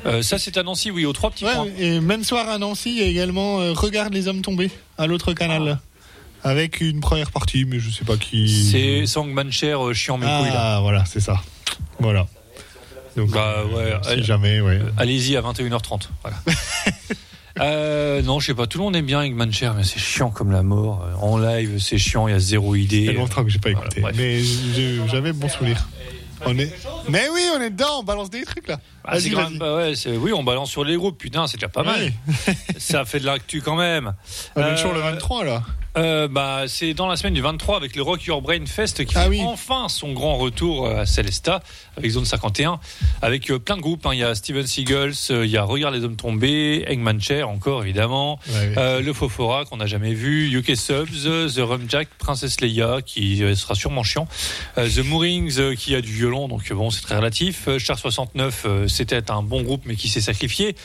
Euh, ça, c'est à Nancy, oui, aux trois petits Ouais, points. et même soir à Nancy, il y a également euh, Regarde les hommes tombés à l'autre canal. Avec une première partie, mais je sais pas qui. C'est Sangman Cher, euh, chiant mes couilles, là. Ah, voilà, c'est ça. Voilà. Donc, Bah, ouais, euh, si allez. jamais, ouais. Allez-y à 21h30. Voilà. *laughs* Euh, non, je sais pas, tout le monde aime bien Eggman Cher, mais c'est chiant comme la mort. En live, c'est chiant, il y a zéro idée. a longtemps que j'ai pas écouté. mais j'ai jamais bon souvenir. On est... Mais oui, on est dedans, on balance des trucs là. Ah, c'est Vas-y, quand vas-y. même pas- ouais, c'est- oui, on balance sur les groupes, putain, c'est déjà pas mal. Oui. *laughs* Ça fait de l'actu quand même. On est Euh, toujours le 23 là. Euh, bah, c'est dans la semaine du 23 avec le Rock Your Brain Fest qui Ah fait oui. enfin son grand retour euh, à Celesta avec Zone 51 avec euh, plein de groupes. hein. Il y a Steven Seagulls, euh, il y a Regarde les hommes tombés, Eggman Chair encore évidemment, Ouais, euh, le Fofora qu'on n'a jamais vu, UK Subs, euh, The Rum Jack, Princess Leia qui euh, sera sûrement chiant, euh, The Moorings euh, qui a du violon donc euh, bon c'est très relatif, euh, Char 69 euh, c'était un bon groupe mais qui s'est sacrifié,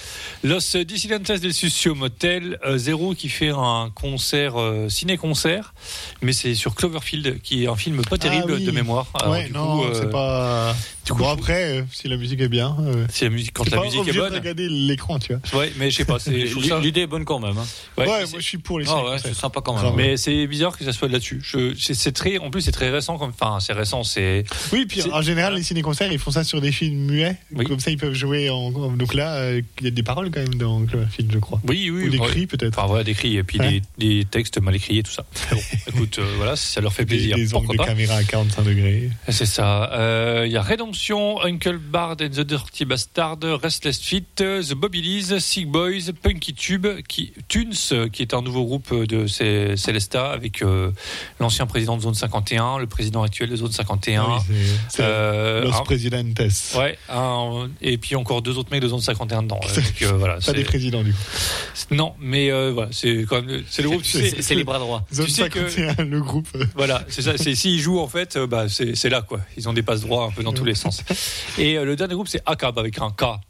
Los Dissidentes del Sucio Motel, euh, Zero qui fait un concert euh, ciné-concert, mais c'est sur Cloverfield qui est un film pas terrible Ah oui. de mémoire. Alors, ouais, du non, euh, c'est pas. Du coup, bon, après, euh, si la musique est bien. Euh... c'est la musique quand la pas musique est de bonne. regarder l'écran, tu vois. Ouais, mais je sais pas, L'idée est bonne quand même. hein. ouais, moi je suis pour les Ah ouais, ciné-concerts. c'est sympa quand même. Grave. mais c'est bizarre que ça soit là-dessus. Je- C'est c'est très, en plus c'est très récent comme, enfin c'est récent, c'est Oui, puis C'est- en général, les ciné-concerts, ils font ça sur des films muets. Oui. Comme ça, ils peuvent jouer en. Donc là, euh, il y a des paroles quand même dans le film, je crois. oui, oui, Ou des ouais. cris, peut-être. Enfin voilà, des cris et puis des, des textes mal écrits et tout ça. Mais Bon, *laughs* écoute, voilà, si ça leur fait plaisir. des angles de caméra à 45 degrés. C'est ça. Il y a Redemption, Uncle Bard and the Dirty Bastard, Restless Feet, The Bobbylies, Sick Boys, Punky Tube, qui, Tunes, qui est un nouveau groupe de Celesta avec euh, l'ancien président de Zone 51, le président actuel de Zone 51. Ah oui, c'est- euh, Los un- Presidentes. ouais, un- et puis encore deux autres mecs de Zone 51 dedans. Euh, donc, euh, *laughs* voilà, Pas des présidents, du coup. non, mais euh, voilà, c'est quand même c'est le groupe. tu sais, C'est c'est libre à droit. Zone sais que- 51, le groupe. Voilà, c'est ça. C'est s'ils jouent en fait, euh, bah c'est c'est là quoi. Ils ont des passe droits un peu dans tous les sens. Et euh, le dernier groupe c'est ACAB avec un K. parce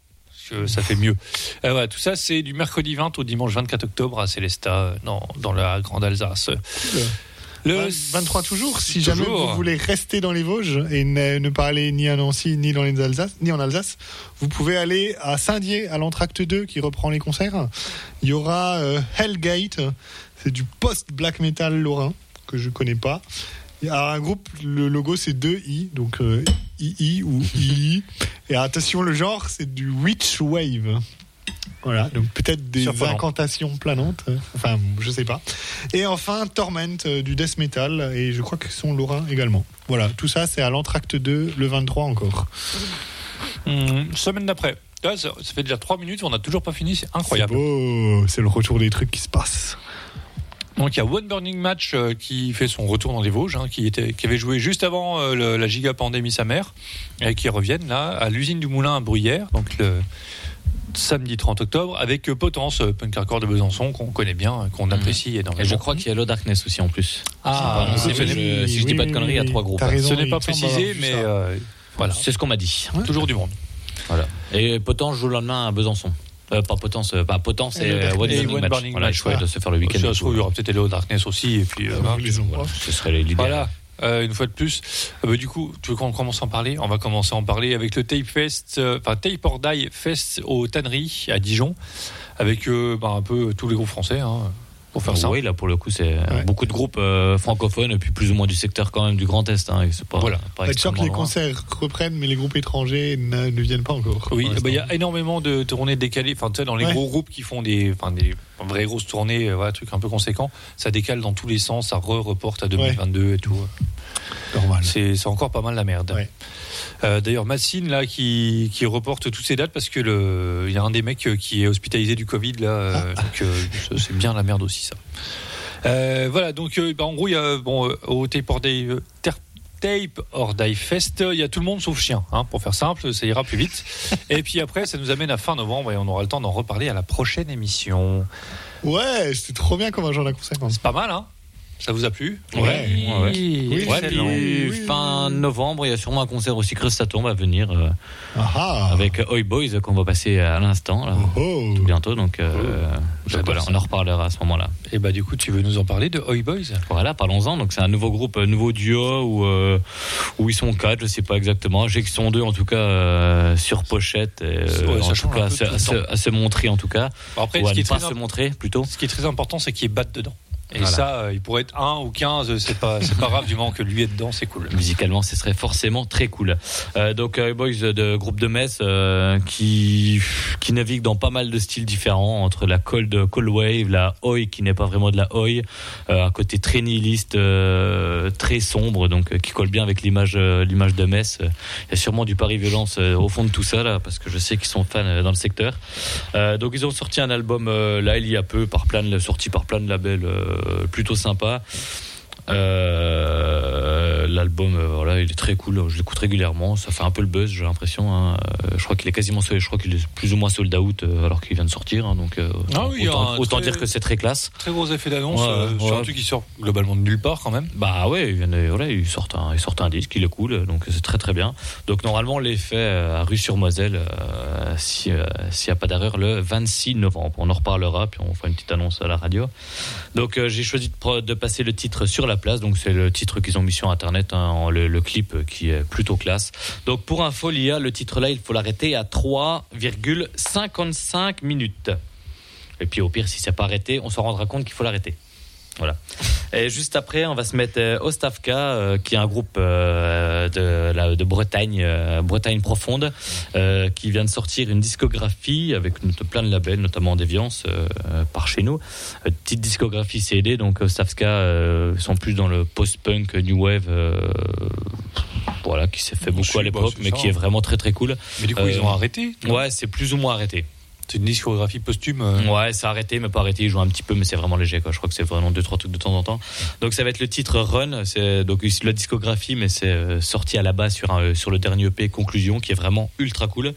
que ça fait mieux. Euh, voilà, tout ça c'est du mercredi 20 au dimanche 24 octobre à Célesta, euh, dans, dans la Grande Alsace. Le 23 toujours, si jamais vous voulez rester dans les Vosges et ne, ne pas aller ni à Nancy ni dans les Alsace, ni en Alsace, vous pouvez aller à Saint-Dié à l'entracte 2 qui reprend les concerts. Il y aura euh, Hellgate, c'est du post-black metal lorrain que je connais pas. Il y a un groupe, le logo c'est 2i, donc euh, II ou II. *laughs* Et attention, le genre c'est du Witch Wave. Voilà, donc peut-être des Surprenant. incantations planantes, euh, enfin je sais pas. Et enfin Torment euh, du death metal, et je crois qu'ils sont lorrains également. Voilà, tout ça c'est à l'entracte 2 le 23 encore. Hum, semaine d'après. Là, ça, ça fait déjà 3 minutes, on n'a toujours pas fini, c'est C'est incroyable. beau, c'est le retour des trucs qui se passent. Donc il y a One Burning Match euh, qui fait son retour dans les Vosges, hein, qui, était, qui avait joué juste avant euh, le- la giga pandémie sa mère, et qui reviennent là à l'usine du Moulin à Bruyères, donc le samedi 30 octobre, avec euh, Potence, euh, punk hardcore de Besançon, qu'on connaît bien, qu'on Mhm. apprécie Et énormément. je crois qu'il y a Low Darkness aussi en plus. Ah, je, si je dis pas de conneries, il y a trois groupes. Raison, ce n'est pas précisé, mais euh, voilà, C'est ce qu'on m'a dit. toujours du monde. Voilà. Et Potence joue le lendemain à Besançon. Euh, pas Potence, euh, pas Potence Et euh. One Et Burning One Match. Burning Voilà, Match, de se faire le week-end. Ça il y aura peut-être Hello Darkness aussi, et puis euh, les. Ce serait l'idée. Voilà. Euh, une fois de plus, Euh, bah, du coup, tu veux qu'on commence à en parler? On va commencer à en parler avec le Tape Fest, euh, enfin Tape or Die Fest aux Tanneries à Dijon, avec euh, bah, un peu tous les groupes français, hein, pour faire ça. Oui, là pour le coup, c'est Ouais. beaucoup de groupes euh, francophones et puis plus ou moins du secteur quand même du Grand Est. Hein, c'est pas, Voilà. pas de choc, extrêmement les loin. concerts reprennent, mais les groupes étrangers ne, ne viennent pas encore. Oui, bah, il y a énormément de tournées décalées. Enfin, tu sais, dans les Ouais. gros groupes qui font des, enfin, des vraies grosses tournées, euh, voilà, trucs un peu conséquents, ça décale dans tous les sens, ça re-reporte à 2022 et tout. normal. C'est c'est encore pas mal la merde. Euh, D'ailleurs, Massine là qui, qui reporte toutes ces dates parce que le il y a un des mecs euh, qui est hospitalisé du Covid là, euh, Ah. donc euh, c'est bien la merde aussi ça. Euh, voilà, donc bah, en gros il y a bon au Tape or Die, Ter- Tape or Die Fest, il y a tout le monde sauf chien, hein, pour faire simple, ça ira plus vite. *laughs* et puis après, ça nous amène à fin novembre et on aura le temps d'en reparler à la prochaine émission. Ouais, c'était trop bien comme agenda concert. hein. C'est pas mal, hein Ça vous a plu Ouais, ouais, ouais. Oui, Ouais, puis oui, fin novembre, il y a sûrement un concert aussi Crust à tombe à venir euh, Ah ah. avec Oi Boys qu'on va passer à l'instant là, Oh, oh. bientôt. Donc, euh, donc J'adore voilà, on en reparlera à ce moment-là. Et bah du coup, tu veux nous en parler de Oi Boys? Voilà, parlons-en. Donc c'est un nouveau groupe, un nouveau duo où, euh, où ils sont quatre, je sais pas exactement. J'ai qu'ils sont deux en tout cas euh, sur pochette, et, Ouais, ça en tout cas à se, tout le à se- temps. à se montrer en tout cas, Bon, Après, ou ce à qui, ne est pas très se montrer plutôt. ce qui est très important, c'est qu'il y ait Bat dedans. Et Voilà. ça, euh, il pourrait être 1 ou 15, c'est pas, c'est pas grave du moment que lui est dedans, c'est cool. Musicalement, ce serait forcément très cool. Euh, donc, euh, Boys de groupe de Metz euh, qui qui navigue dans pas mal de styles différents entre la cold cold wave, la oi qui n'est pas vraiment de la oi, euh, un côté très nihiliste, euh, très sombre, donc qui colle bien avec l'image l'image de Metz. Il y a sûrement du Paris violence au fond de tout ça là, parce que je sais qu'ils sont fans dans le secteur. Euh, donc, ils ont sorti un album là il y a peu par plein de sorti par plein de labels. Euh, plutôt sympa. Euh, L'album, euh, voilà, il est très cool. Je l'écoute régulièrement. Ça fait un peu le buzz, j'ai l'impression. hein. Euh, Je crois qu'il est quasiment, sold- je crois qu'il est plus ou moins sold out alors qu'il vient de sortir. hein. donc, Ah oui, il autant, un autant très- dire que c'est très classe. Très gros effet d'annonce Ouais, sur ouais. un truc qui sort globalement de nulle part quand même. Bah ouais, de- voilà, ils sortent un, ils sortent un disque, il est cool, donc c'est très très bien. Donc normalement l'effet à Rue-sur-Moselle, euh, si, euh, s'il n'y a pas d'erreur, le 26 novembre. On en reparlera, puis on fera une petite annonce à la radio. Donc j'ai choisi de, de passer le titre sur la place, donc c'est le titre qu'ils ont mis sur internet, hein, le, clip qui est plutôt classe. Donc pour info, l'IA, le titre là, il faut l'arrêter à 3,55 minutes. Et puis au pire, si c'est pas arrêté, on s'en rendra compte qu'il faut l'arrêter. Voilà. Et juste après, on va se mettre euh, Ostavka, euh, qui est un groupe euh, de, la- de Bretagne, euh, Bretagne profonde, qui vient de sortir une discographie avec plein de labels, notamment Déviance par chez nous. Euh, petite discographie CD, donc Ostavka sont plus dans le post-punk, new wave, voilà, qui s'est fait Bon, beaucoup à bah, l'époque, mais ça, qui est hein. vraiment très très cool. Mais du coup, ils ont arrêté. Ouais, c'est plus ou moins arrêté. C'est une discographie posthume. euh, Ouais, c'est arrêté, mais pas arrêté. Ils jouent un petit peu, mais c'est vraiment léger. Quoi. Je crois que c'est vraiment deux trois trucs de temps en temps. Donc ça va être le titre Run. C'est donc la discographie, mais c'est euh, sorti à la base sur un- sur le dernier EP Conclusion, qui est vraiment ultra cool.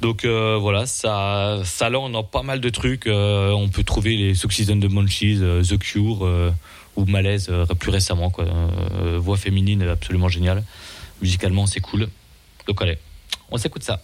Donc euh, voilà, ça ça lance dans pas mal de trucs. Euh, on peut trouver les Succession de Munchies, euh, The Cure euh, ou Malaise euh, plus récemment. Quoi. Euh, voix féminine absolument géniale. Musicalement, c'est cool. Donc allez, on s'écoute ça.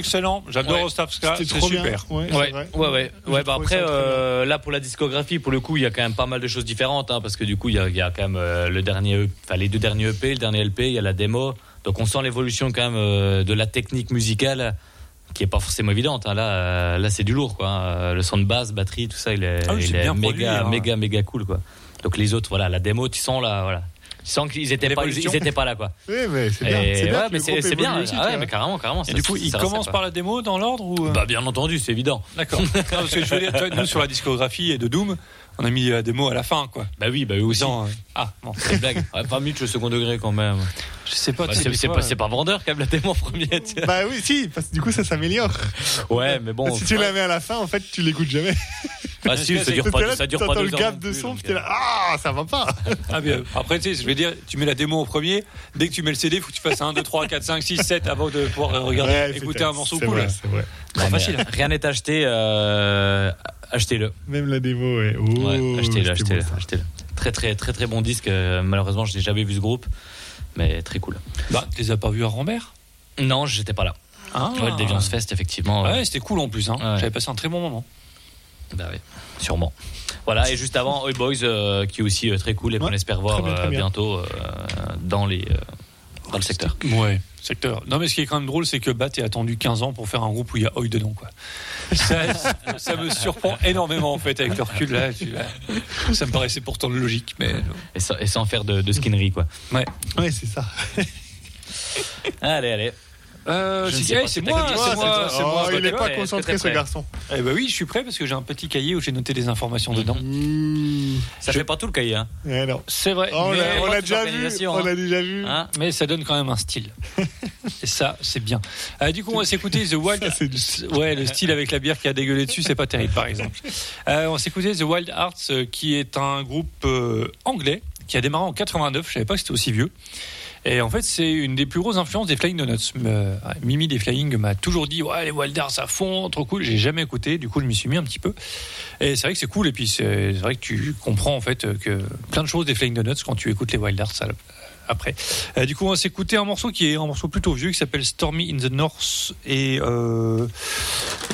Excellent. J'adore Ouais. Ostavska. C'était C'est trop bien. super. Ouais, Ouais, vrai. ouais, ouais. Bah après, euh, là pour la discographie, pour le coup, il y a quand même pas mal de choses différentes, hein, parce que du coup, il y a, il y a quand même euh, le dernier, E- enfin les deux derniers EP, le dernier LP, il y a la démo, donc on sent l'évolution quand même euh, de la technique musicale, qui est pas forcément évidente. hein. Là, là c'est du lourd, quoi. hein. Le son de basse, batterie, tout ça, il est, Ah oui, il c'est est bien méga, produit, hein. méga, méga cool, quoi. Donc les autres, voilà, la démo, tu sens là, voilà. Tu sens qu'ils étaient pas, ils, ils étaient pas là, quoi. *laughs* Oui, mais c'est bien. Et C'est bien ouais, mais c'est aussi, Ah ouais, vois. mais carrément, carrément. Et ça- du coup, ça il reste commence ça, par la démo dans l'ordre ou euh Bah bien entendu, c'est évident. D'accord. *laughs* Parce que je veux dire, toi, nous sur la discographie et de Doom, on a mis la démo à la fin, quoi. Bah oui, bah oui aussi. Dans, euh, Ah, bon. C'est une blague. Ouais, 20 minutes le second degré quand même. Je sais pas. Bah, tu sais, c'est des c'est pas, c'est pas vendeur quand même la démo en premier. tu sais. Bah oui, si, parce que du coup, ça s'améliore. Ouais, mais bon. *laughs* si tu la mets à la fin, en fait, tu l'écoutes jamais. *laughs* Bah si, ça dure pas, là, ça dure pas le deux gap heures de son, puis t'es là, ah, ça va pas. Ah bien. Après, tu sais, je veux dire, tu mets la démo en premier. Dès que tu mets le CD, faut que tu fasses 1, 2, 3, 4, 5, 6, 7 avant de pouvoir euh, regarder, Ouais, écouter c'est- un morceau c'est cool. vrai, C'est vrai. Pas Ouais, mais facile. Rien n'est acheté, euh, achetez-le. Même la démo, ouais. Oh, Ouais, achetez-le, achetez-le. Très très très très bon disque. euh, Malheureusement, je n'ai jamais vu ce groupe, mais très cool. Bah, tu les as pas vus à Rambert? Non, j'étais pas là. Ah. Ouais, le Deviance Fest, effectivement. Ouais, c'était cool en plus. Hein. Ouais. J'avais passé un très bon moment. Bah oui, sûrement. Voilà, et juste avant, Oi Boys, euh, qui est aussi euh, très cool et qu'on espère voir bien, euh, bientôt euh, dans, les, euh, dans le secteur. Ouais. Secteur. Non, mais ce qui est quand même drôle, c'est que Bat est attendu 15 ans pour faire un groupe où il y a Oi dedans, quoi. *laughs* Ça, me surprend énormément, en fait, avec le recul. Là, tu- là. ça me paraissait pourtant logique, mais. Et, sans, et sans faire de, de skinnery, quoi. Ouais, c'est ça. Allez, allez. Euh, Je ne c'est eh, si c'est moi, c'est moi, Oh, c'est moi. Oh, il est toi, pas que concentré, ce prêt garçon. Eh ben oui, je suis prêt parce que j'ai un petit cahier où j'ai noté des informations dedans. Ça fait pas tout le cahier, hein. Ouais, non. C'est vrai. Oh, on mais, l'a- on déjà vu. On hein. l'a déjà vu. Hein mais ça donne quand même un style. *laughs* Et ça, c'est bien. Euh, du coup, on va s'écouter The Wild. Ça, du- Ouais, le style avec la bière qui a dégueulé dessus, c'est pas terrible, par exemple. Euh, on va s'écouter The Wild Hearts, euh, qui est un groupe euh, anglais qui a démarré en 89. Je savais pas que c'était aussi vieux. Et en fait, c'est une des plus grosses influences des Flying Donuts. Euh, Mimi des Flying m'a toujours dit ouais les Wild Hearts à fond, trop cool. J'ai jamais écouté, du coup je m'y suis mis un petit peu. Et c'est vrai que c'est cool. Et puis c'est vrai que tu comprends en fait que plein de choses des Flying Donuts quand tu écoutes les Wild Hearts à la- après. Euh, du coup, on va s'écouter un morceau qui est un morceau plutôt vieux qui s'appelle Stormy in the North et euh,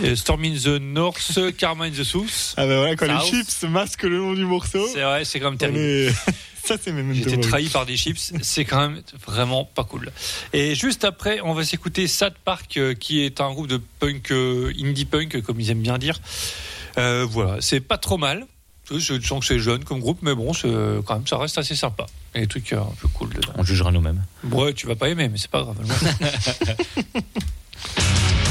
euh, Stormy in the North, Karma in the South. Ah ben voilà, quand South. les chips masquent le nom du morceau, C'est vrai, c'est quand même terrible. Ça c'est même J'étais trahi par des chips, c'est quand même vraiment pas cool. Et juste après, on va s'écouter Sad Park, euh, qui est un groupe de punk, euh, indie punk, comme ils aiment bien dire. Euh, voilà, c'est pas trop mal. Je sens que c'est jeune comme groupe, mais bon, quand même, ça reste assez sympa. Il y a des trucs un peu cool dedans. On jugera nous-mêmes. Ouais, tu vas pas aimer, mais c'est pas grave. *laughs* *laughs*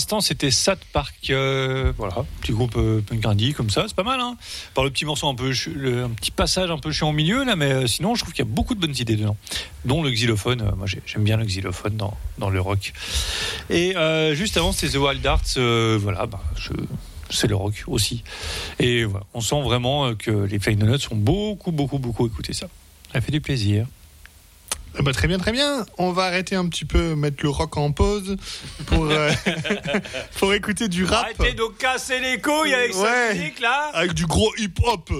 l'instant, c'était Sat Park, euh, voilà, petit groupe euh, punk indie comme ça, c'est pas mal. Hein Par le petit morceau un peu, un petit passage un peu chiant au milieu là, mais euh, sinon, je trouve qu'il y a beaucoup de bonnes idées dedans, dont le xylophone. euh, moi, j'ai- j'aime bien le xylophone dans, dans le rock. Et juste avant, c'est The Wild Arts. voilà, bah, c'est le rock aussi. Et on sent vraiment que les Flying Donuts ont beaucoup, beaucoup, beaucoup écouté ça. Ça fait du plaisir. Eh ben, très bien, très bien. On va arrêter un petit peu, mettre le rock en pause pour, euh, *laughs* pour écouter du rap. Arrêtez de casser les couilles avec Ouais. cette musique là. avec du gros hip-hop.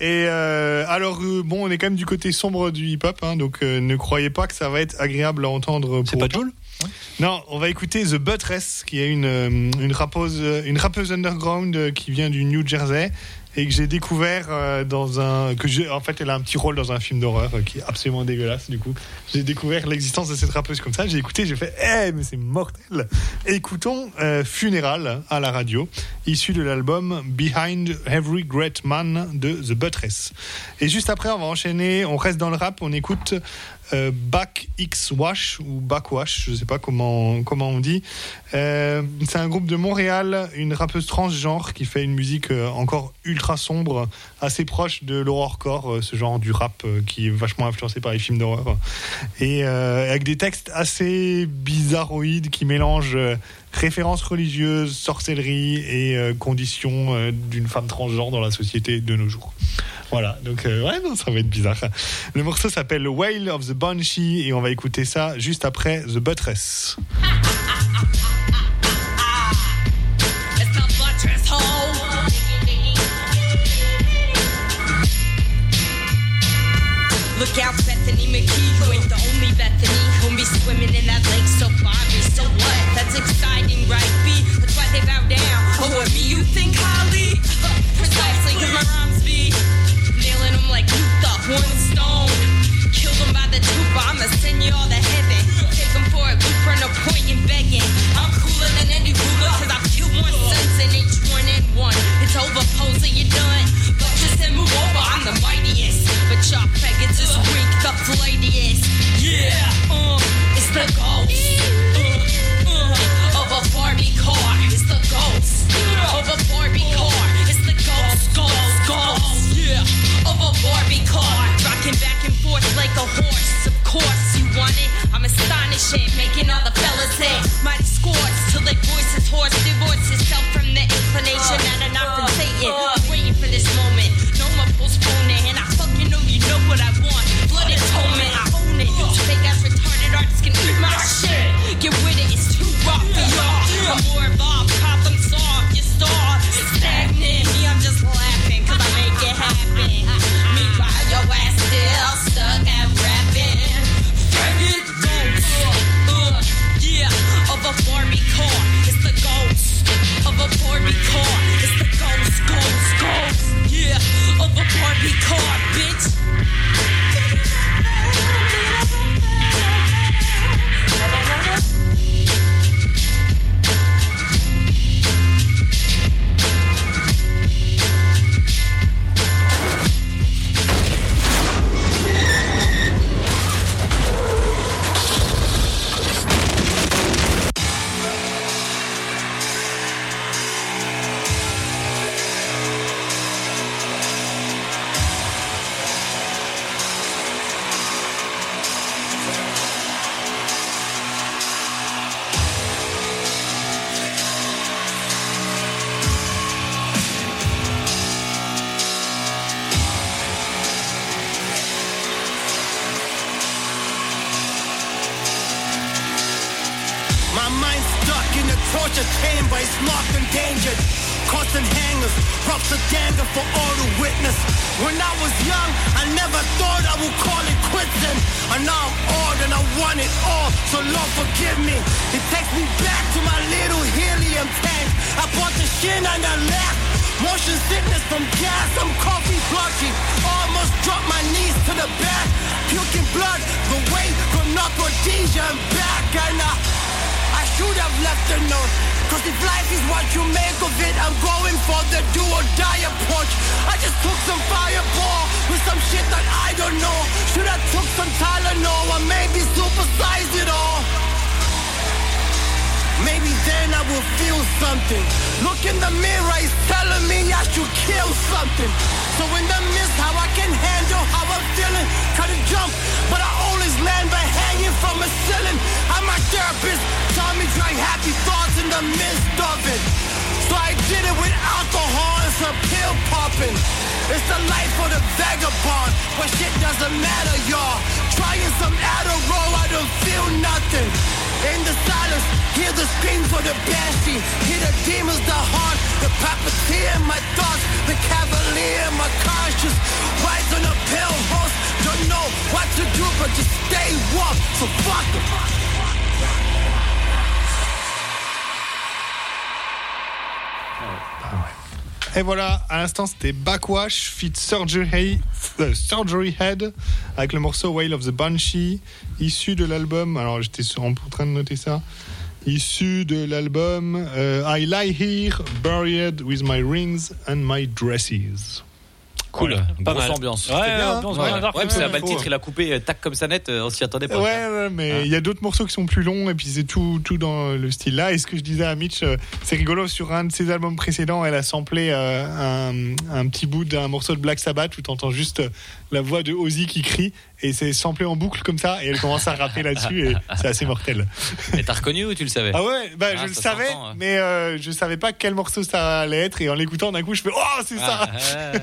Et euh, alors, euh, bon, on est quand même du côté sombre du hip-hop, hein, donc ne croyez pas que ça va être agréable à entendre. C'est pour pas. Joule Non, on va écouter The Buttress, qui est une, une, rappeuse, une rappeuse underground qui vient du New Jersey et que j'ai découvert euh, dans un. que En fait, elle a un petit rôle dans un film d'horreur euh, qui est absolument dégueulasse, du coup. J'ai découvert l'existence de cette rappeuse comme ça, j'ai écouté, j'ai fait Eh, mais c'est mortel Écoutons euh, Funeral à la radio, issu de l'album Behind Every Great Man de The Buttress. Et juste après, on va enchaîner, on reste dans le rap, on écoute euh, Back X Wash ou Backwash, je sais pas comment, comment on dit. Euh, c'est un groupe de Montréal, une rappeuse transgenre qui fait une musique euh, encore ultra sombre, assez proche de l'horrorcore, euh, ce genre du rap euh, qui est vachement influencé par les films d'horreur. Et euh, avec des textes assez bizarroïdes qui mélangent références religieuses, sorcellerie et conditions d'une femme transgenre dans la société de nos jours. Voilà, donc ouais, non, ça va être bizarre. Le morceau s'appelle Whale of the Banshee et on va écouter ça juste après The Buttress. *laughs* Et voilà, à l'instant c'était Backwash fit Surgery, euh, Surgery Head avec le morceau Whale of the Banshee, issu de l'album. Alors j'étais en train de noter ça. Issu de l'album euh, I Lie Here, Buried with My Rings and My Dresses. Cool, Voilà, pas grosse mal. ambiance. Ouais, bien, hein ambiance, Ouais. bien, Ouais, un bel faut- titre, il a coupé euh, tac comme ça net, euh, on s'y attendait pas. Ouais, ouais, mais il y a d'autres morceaux qui sont plus longs et puis c'est tout, tout dans le style là. Et ce que je disais à Mitch, euh, c'est rigolo, sur un de ses albums précédents, elle a samplé euh, un, un petit bout d'un morceau de Black Sabbath où tu entends juste euh, la voix de Ozzy qui crie et c'est samplé en boucle comme ça et elle commence à rapper là-dessus et c'est assez mortel. *laughs* Et t'as reconnu ou tu le savais? Ah ouais, bah Ah, je le savais, hein. mais euh, je savais pas quel morceau ça allait être et en l'écoutant d'un coup je fais oh c'est ça. Ah,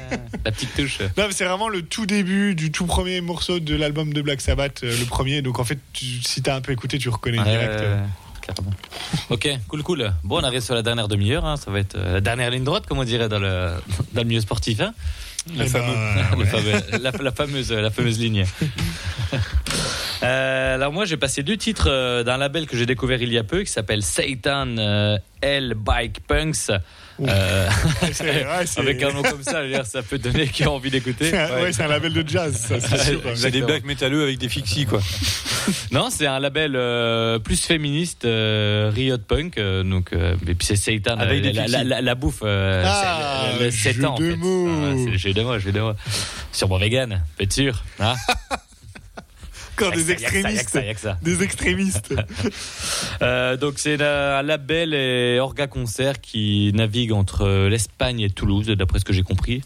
La *laughs* petite touche. Non, mais c'est vraiment le tout début du tout premier morceau de l'album de Black Sabbath, euh, le premier. Donc en fait, tu- si t'as un peu écouté, tu reconnais direct. euh. Ok, cool, cool. Bon, on arrive sur la dernière demi-heure. hein. Ça va être euh, la dernière ligne droite, comme on dirait dans le, *laughs* dans le milieu sportif. Hein *laughs* Le ouais. fameux- la, la fameuse, la fameuse ligne. *laughs* Euh, alors moi j'ai passé deux titres euh, d'un label que j'ai découvert il y a peu qui s'appelle Satan euh, L Bike Punks. Euh, *laughs* ouais, *laughs* avec un nom comme ça, ça peut donner qui a envie d'écouter. *laughs* Un, ouais, c'est un label de jazz, c'est des blagues métalleux avec des fixies, quoi. Non, c'est un label euh, plus féministe, euh, Riot Punk. euh, donc, et puis c'est Satan, Avec la, pixies. la, la- la bouffe. Ah, c'est le, le jeu 7 ans. en fait. mots. Ah, c'est le jeu de mots, jeu de mots. Sûrement vegan, peut être sûr. Hein Encore des Y a que ça, y a que ça, y a extrémistes. Des extrémistes. *laughs* Euh, donc c'est un label et Orga Concert qui navigue entre l'Espagne et Toulouse, d'après ce que j'ai compris.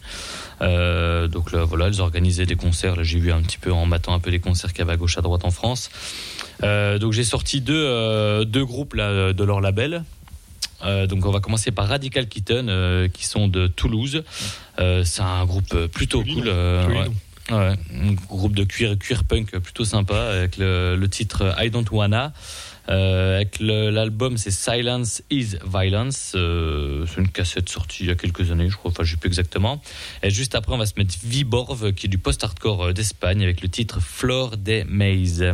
Euh, donc là, voilà, ils organisaient des concerts. Là, j'ai vu un petit peu en matant un peu les concerts qu'il y avait à gauche à droite en France. Euh, donc j'ai sorti deux, deux groupes là, de leur label. Euh, donc on va commencer par Radical Kitten euh, qui sont de Toulouse. Euh, c'est un groupe plutôt cool. ouais. Ouais, un groupe de cuir, cuir punk plutôt sympa avec le, titre I Don't Wanna. Euh, avec l'album c'est Silence is Violence. Euh, c'est une cassette sortie il y a quelques années, je crois. Enfin, je sais plus exactement. Et juste après, on va se mettre Viborv qui est du post-hardcore euh, d'Espagne avec le titre Flore des Maze.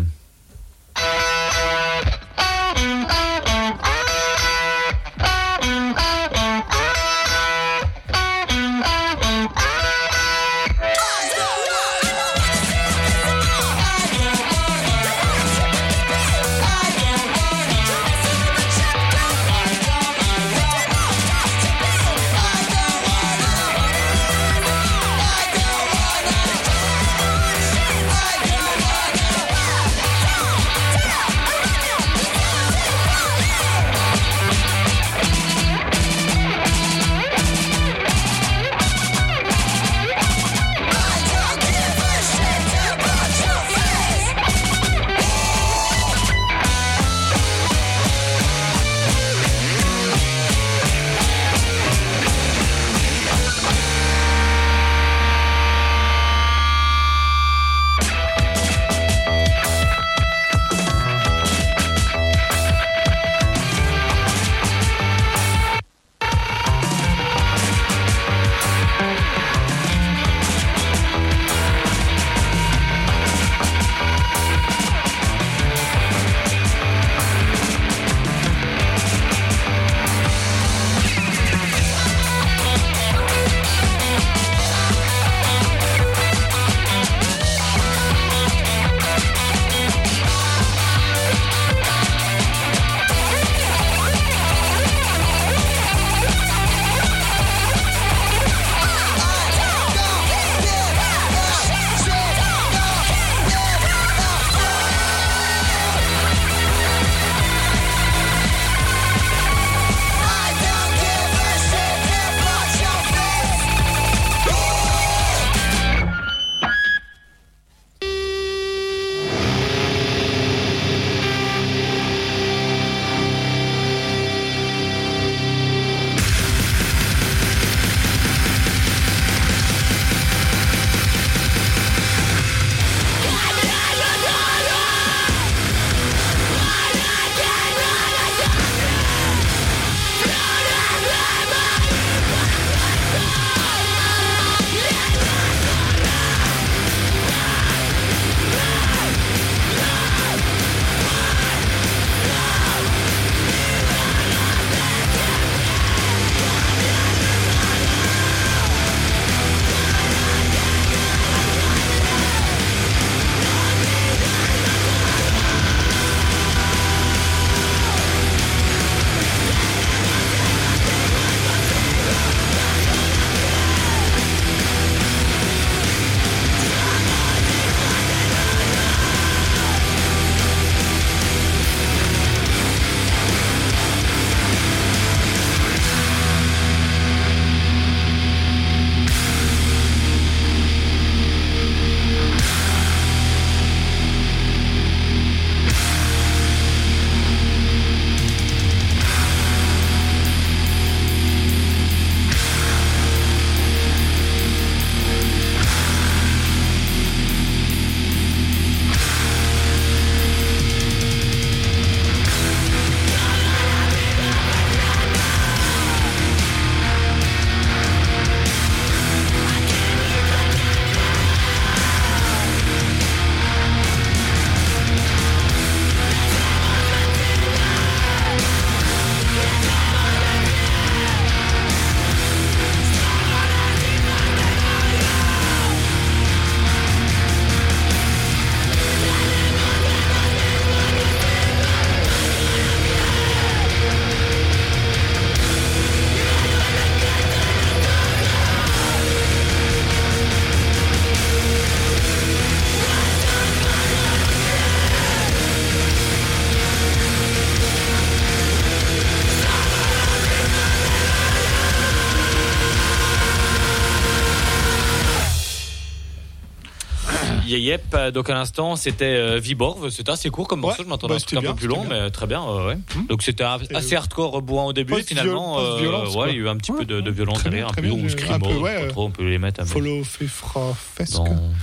Yep. Donc à l'instant, c'était euh, Viborg. C'était assez court comme morceau. Ouais, je m'attendais bah, un truc un c'était peu plus long, mais très bien. euh, ouais. Donc c'était assez hardcore bourrin au début. Post- finalement, euh, ouais, il y a eu un petit Ouais. peu de, de violence derrière, un peu ou un scrimo. peu, ouais, pas euh, trop, on peut les mettre. un peu Follow Fefra Fesque.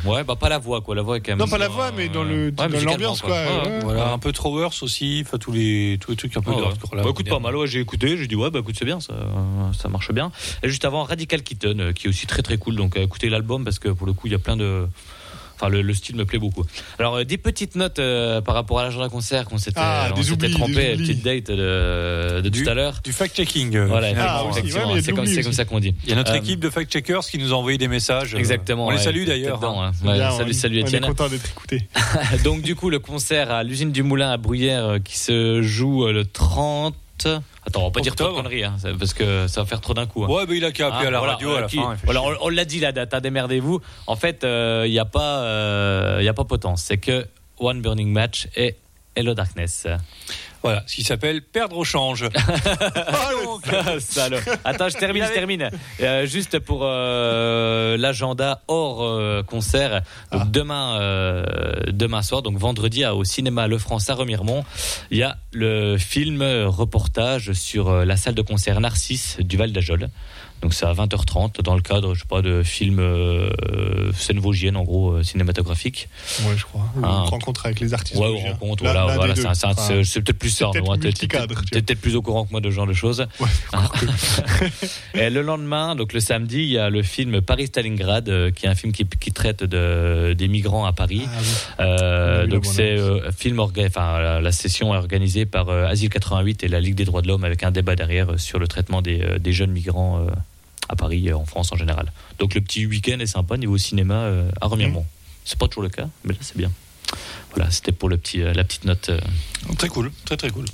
Ouais, bah pas la voix, quoi. La voix est quand même. Non, pas la voix, mais dans le- dans l'ambiance, quoi. Voilà, un peu Throwers aussi, enfin tous les, tous les trucs un peu hardcore là. Bah, écoute, pas mal. Ouais, j'ai écouté, j'ai dit ouais, bah écoute, c'est bien, ça, ça marche bien. Et juste avant, Radical Kitten, euh, qui est aussi très très cool. Donc, euh, écoutez l'album parce que pour le coup, il y a plein de. Enfin, le, le style me plaît beaucoup. Alors, euh, des petites notes euh, par rapport à l'agenda concert qu'on s'était Ah, trompé, petite date de, de Du- tout à l'heure. Du fact-checking. euh, Voilà. Ah, ouais, c'est comme, ça qu'on dit. Il y a notre Euh, équipe de fact-checkers qui nous a envoyé des messages. euh, Exactement. On les salue d'ailleurs. hein. hein. Salut, salut On est Étienne. content d'être écouté. *laughs* Donc du coup le concert à l'usine du Moulin à Bruyères euh, qui se joue euh, le 30. Attends, on va pas dire trop de conneries hein, parce que ça va faire trop d'un coup. hein. Ouais, mais il a qu'à appeler Ah, à la voilà, radio à la qui- fin. voilà, on, on l'a dit la date, démerdez-vous. En fait, il n'y a pas, euh, y a pas potence. C'est que One Burning Match et Hello Darkness. Voilà, ce qui s'appelle perdre au change. *laughs* Salaud. Attends, je termine, je termine. Euh, juste pour euh, l'agenda hors euh, concert. Donc Ah. demain, demain soir, donc vendredi, au cinéma Le France à Remiremont, il y a le film reportage sur la salle de concert Narcisse du Val d'Ajol. Donc c'est à 20h30 dans le cadre, je sais pas, de film euh, scène vosgienne en gros euh, cinématographique. Ouais, je crois. Ou Ah. Une rencontre avec les artistes. Ouais, vosgiens. rencontre, voilà, voilà, c'est Enfin, peut-être plus ça. peut-être T'es vois. peut-être plus au courant que moi de ce genre de choses. Ouais, Ah. *laughs* Et le lendemain, donc le samedi, il y a le film Paris-Stalingrad, euh, qui est un film qui, qui traite de, des migrants à Paris. Ah oui. Euh, donc c'est euh, film enfin la, la session est organisée par Asile 88 et la Ligue des droits de l'homme avec un débat derrière sur le traitement des, des jeunes migrants à Paris et en France en général. Donc le petit week-end est sympa niveau cinéma euh, à Remiremont. C'est pas toujours le cas, mais là c'est bien. Voilà, c'était pour le petit, euh, la petite note. euh. Très cool, très très cool.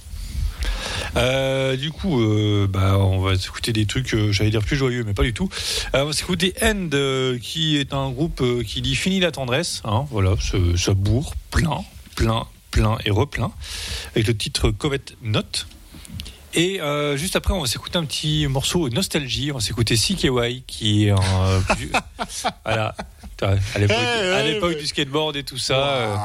Euh, du coup, euh, bah, on va s'écouter des trucs, euh, j'allais dire plus joyeux, mais pas du tout. Euh, on va s'écouter End, euh, qui est un groupe euh, qui dit fini la tendresse. Hein, voilà, ça bourre plein, plein, plein et replein, avec le titre Covette Note. Et euh, juste après, on va s'écouter un petit morceau Nostalgie. On va s'écouter CKY, qui est euh, *laughs* plus- voilà. À l'époque l'époque ouais. du skateboard et tout ça. euh.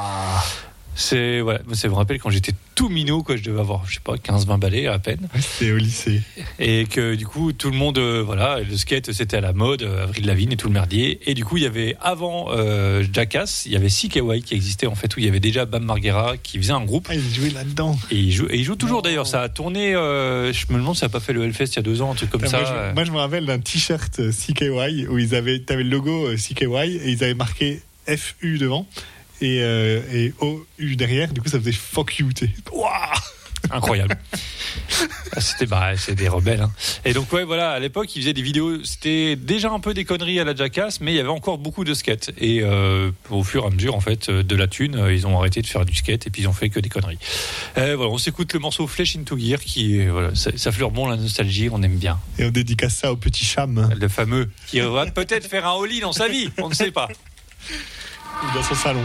C'est voilà, moi, ça me rappelle quand j'étais tout minot, quoi, je devais avoir, je sais pas, 15-20 balais à peine, C'était au lycée. et que du coup tout le monde, euh, voilà, le skate c'était à la mode, euh, Avril Lavigne et tout le merdier, et du coup il y avait avant euh, Jackass, il y avait CKY qui existait en fait où il y avait déjà Bam Margera qui faisait un groupe Ah, il jouait là-dedans. et il joue, et il joue toujours d'ailleurs, ça a tourné, euh, je me demande si ça a pas fait le Hellfest il y a deux ans, un truc comme ça. moi, je, moi, je me rappelle d'un t-shirt euh, CKY où ils avaient, t'avais le logo CKY et ils avaient marqué FU devant et, euh, et OU derrière. Du coup, ça faisait fuck you. Incroyable. Ah, c'était bah, c'est des rebelles. hein. Et donc ouais voilà, à l'époque ils faisaient des vidéos. C'était déjà un peu des conneries à la Jackass, mais il y avait encore beaucoup de skate. Et euh, au fur et à mesure en fait de la thune, euh, ils ont arrêté de faire du skate et puis ils ont fait que des conneries. Euh, voilà, on s'écoute le morceau Flesh into Gear qui voilà, ça, ça fleure bon la nostalgie, on aime bien. Et on dédicace ça au petit cham Le fameux qui va peut-être faire un all dans sa vie, on ne sait pas. *laughs* dans son salon.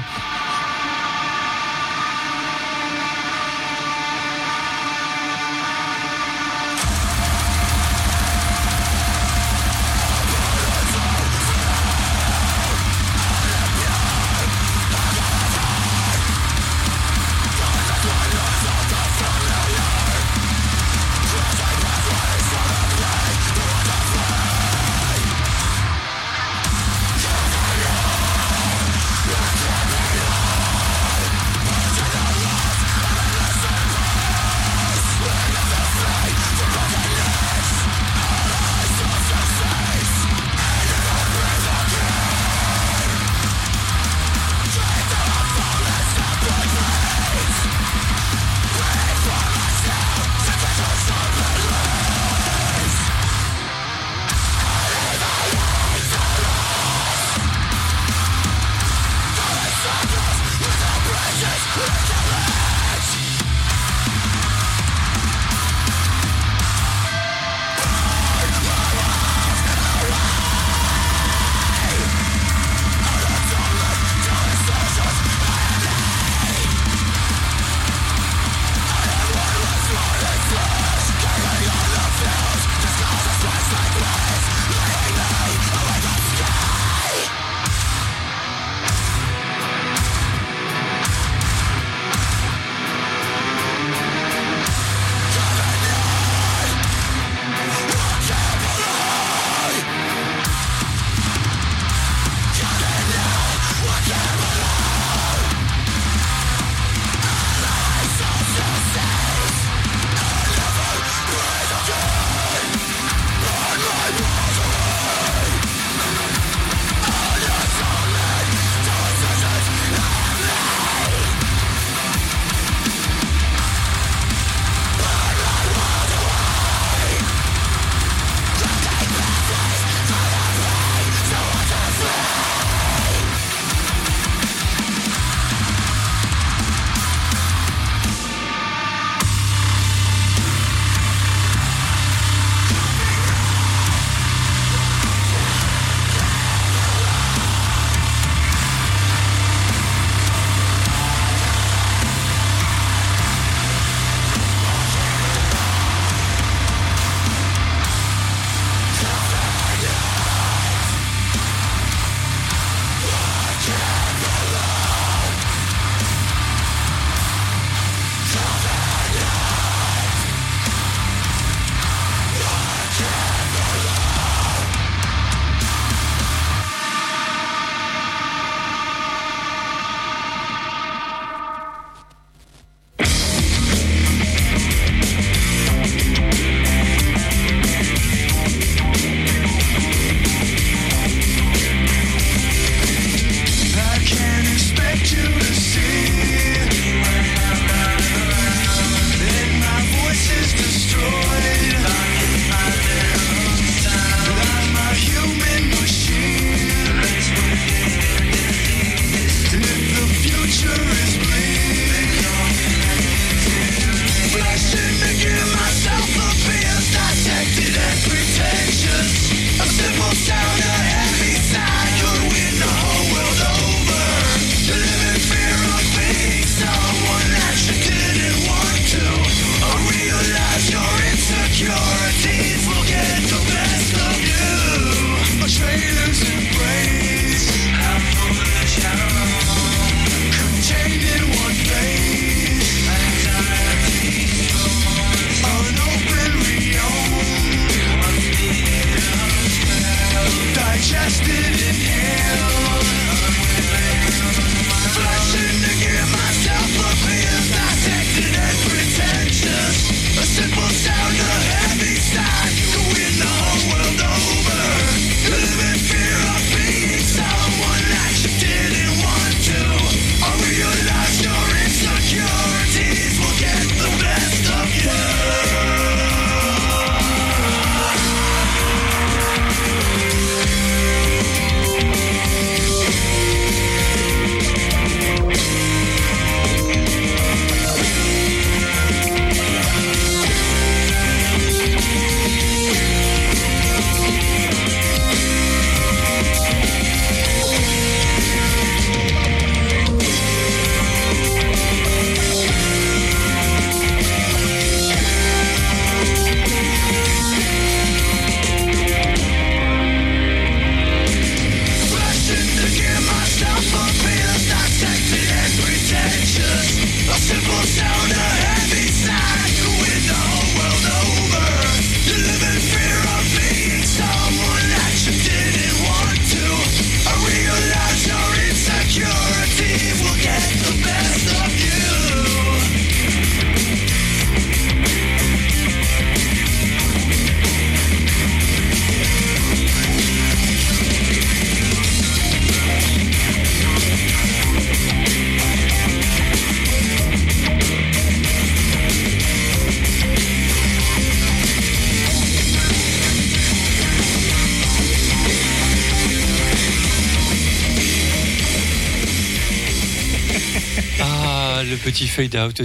Ah, le petit fade out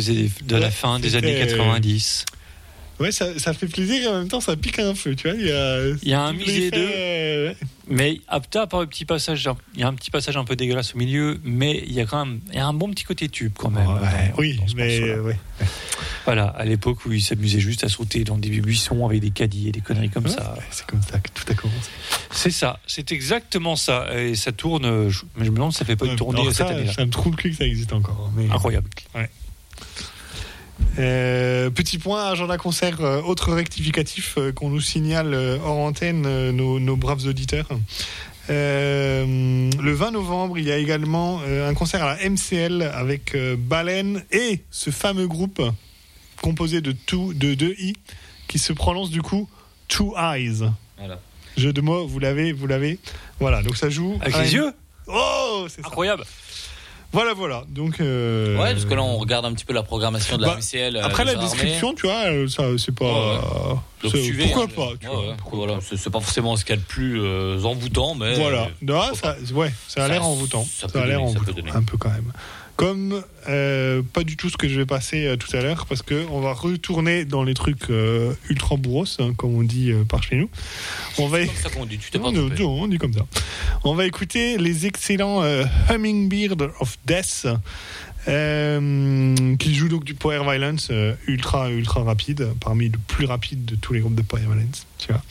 de la Ouais, fin des années 90. Ouais, ça, ça fait plaisir et en même temps ça pique un feu, tu vois. Il y a, Il y a un musée d'eux. euh, Mais Apta par le petit passage, il y a un petit passage un peu dégueulasse au milieu, mais il y a quand même, il y a un bon petit côté tube quand même. ouais, dans- oui, mais ouais. Voilà, à l'époque où ils s'amusaient juste à sauter dans des buissons avec des caddies et des conneries comme Ouais, ça. C'est comme ça que tout a commencé. C'est ça, c'est exactement ça. Et ça tourne, je- mais je me demande si ça fait pas une tournée Alors cette ça, année-là. ça me trouve que ça existe encore. Mais... Incroyable. Euh, petit point, agenda concert, euh, autre rectificatif euh, qu'on nous signale euh, hors antenne, nos, nos braves auditeurs. Le 20 novembre, il y a également un concert à la MCL avec Baleine et ce fameux groupe composé de, two, de deux i qui se prononce du coup Two Eyes. Voilà. Jeu de mots, vous l'avez, vous l'avez. Voilà, donc ça joue. Avec les yeux Oh, c'est ça. Incroyable. Voilà, voilà. Donc. euh, Ouais, parce que là, on regarde un petit peu la programmation de la Bah, MCL. euh, Après la armées. description, tu vois, euh, ça c'est pas. Donc, c'est- suivez, pourquoi hein, pas je- tu ouais, vois, ouais. pourquoi Voilà, c'est pas forcément ce qu'il y a de plus euh, envoûtant, mais. Voilà, Non, ça, ouais, ça a l'air envoûtant. ça Ça, peut a l'air envoûtant, un peu quand même. Comme euh, pas du tout ce que je vais passer euh, tout à l'heure, parce que on va retourner dans les trucs euh, ultra bourros, hein, comme on dit euh, par chez nous. On va. C'est comme ça qu'on dit, tu t'es pas Non, trompé. non, on dit comme ça. On va écouter les excellents euh, Hummingbird of Death. Euh, qui joue donc du Power Violence euh, ultra ultra rapide parmi le plus rapide de tous les groupes de Power Violence tu vois.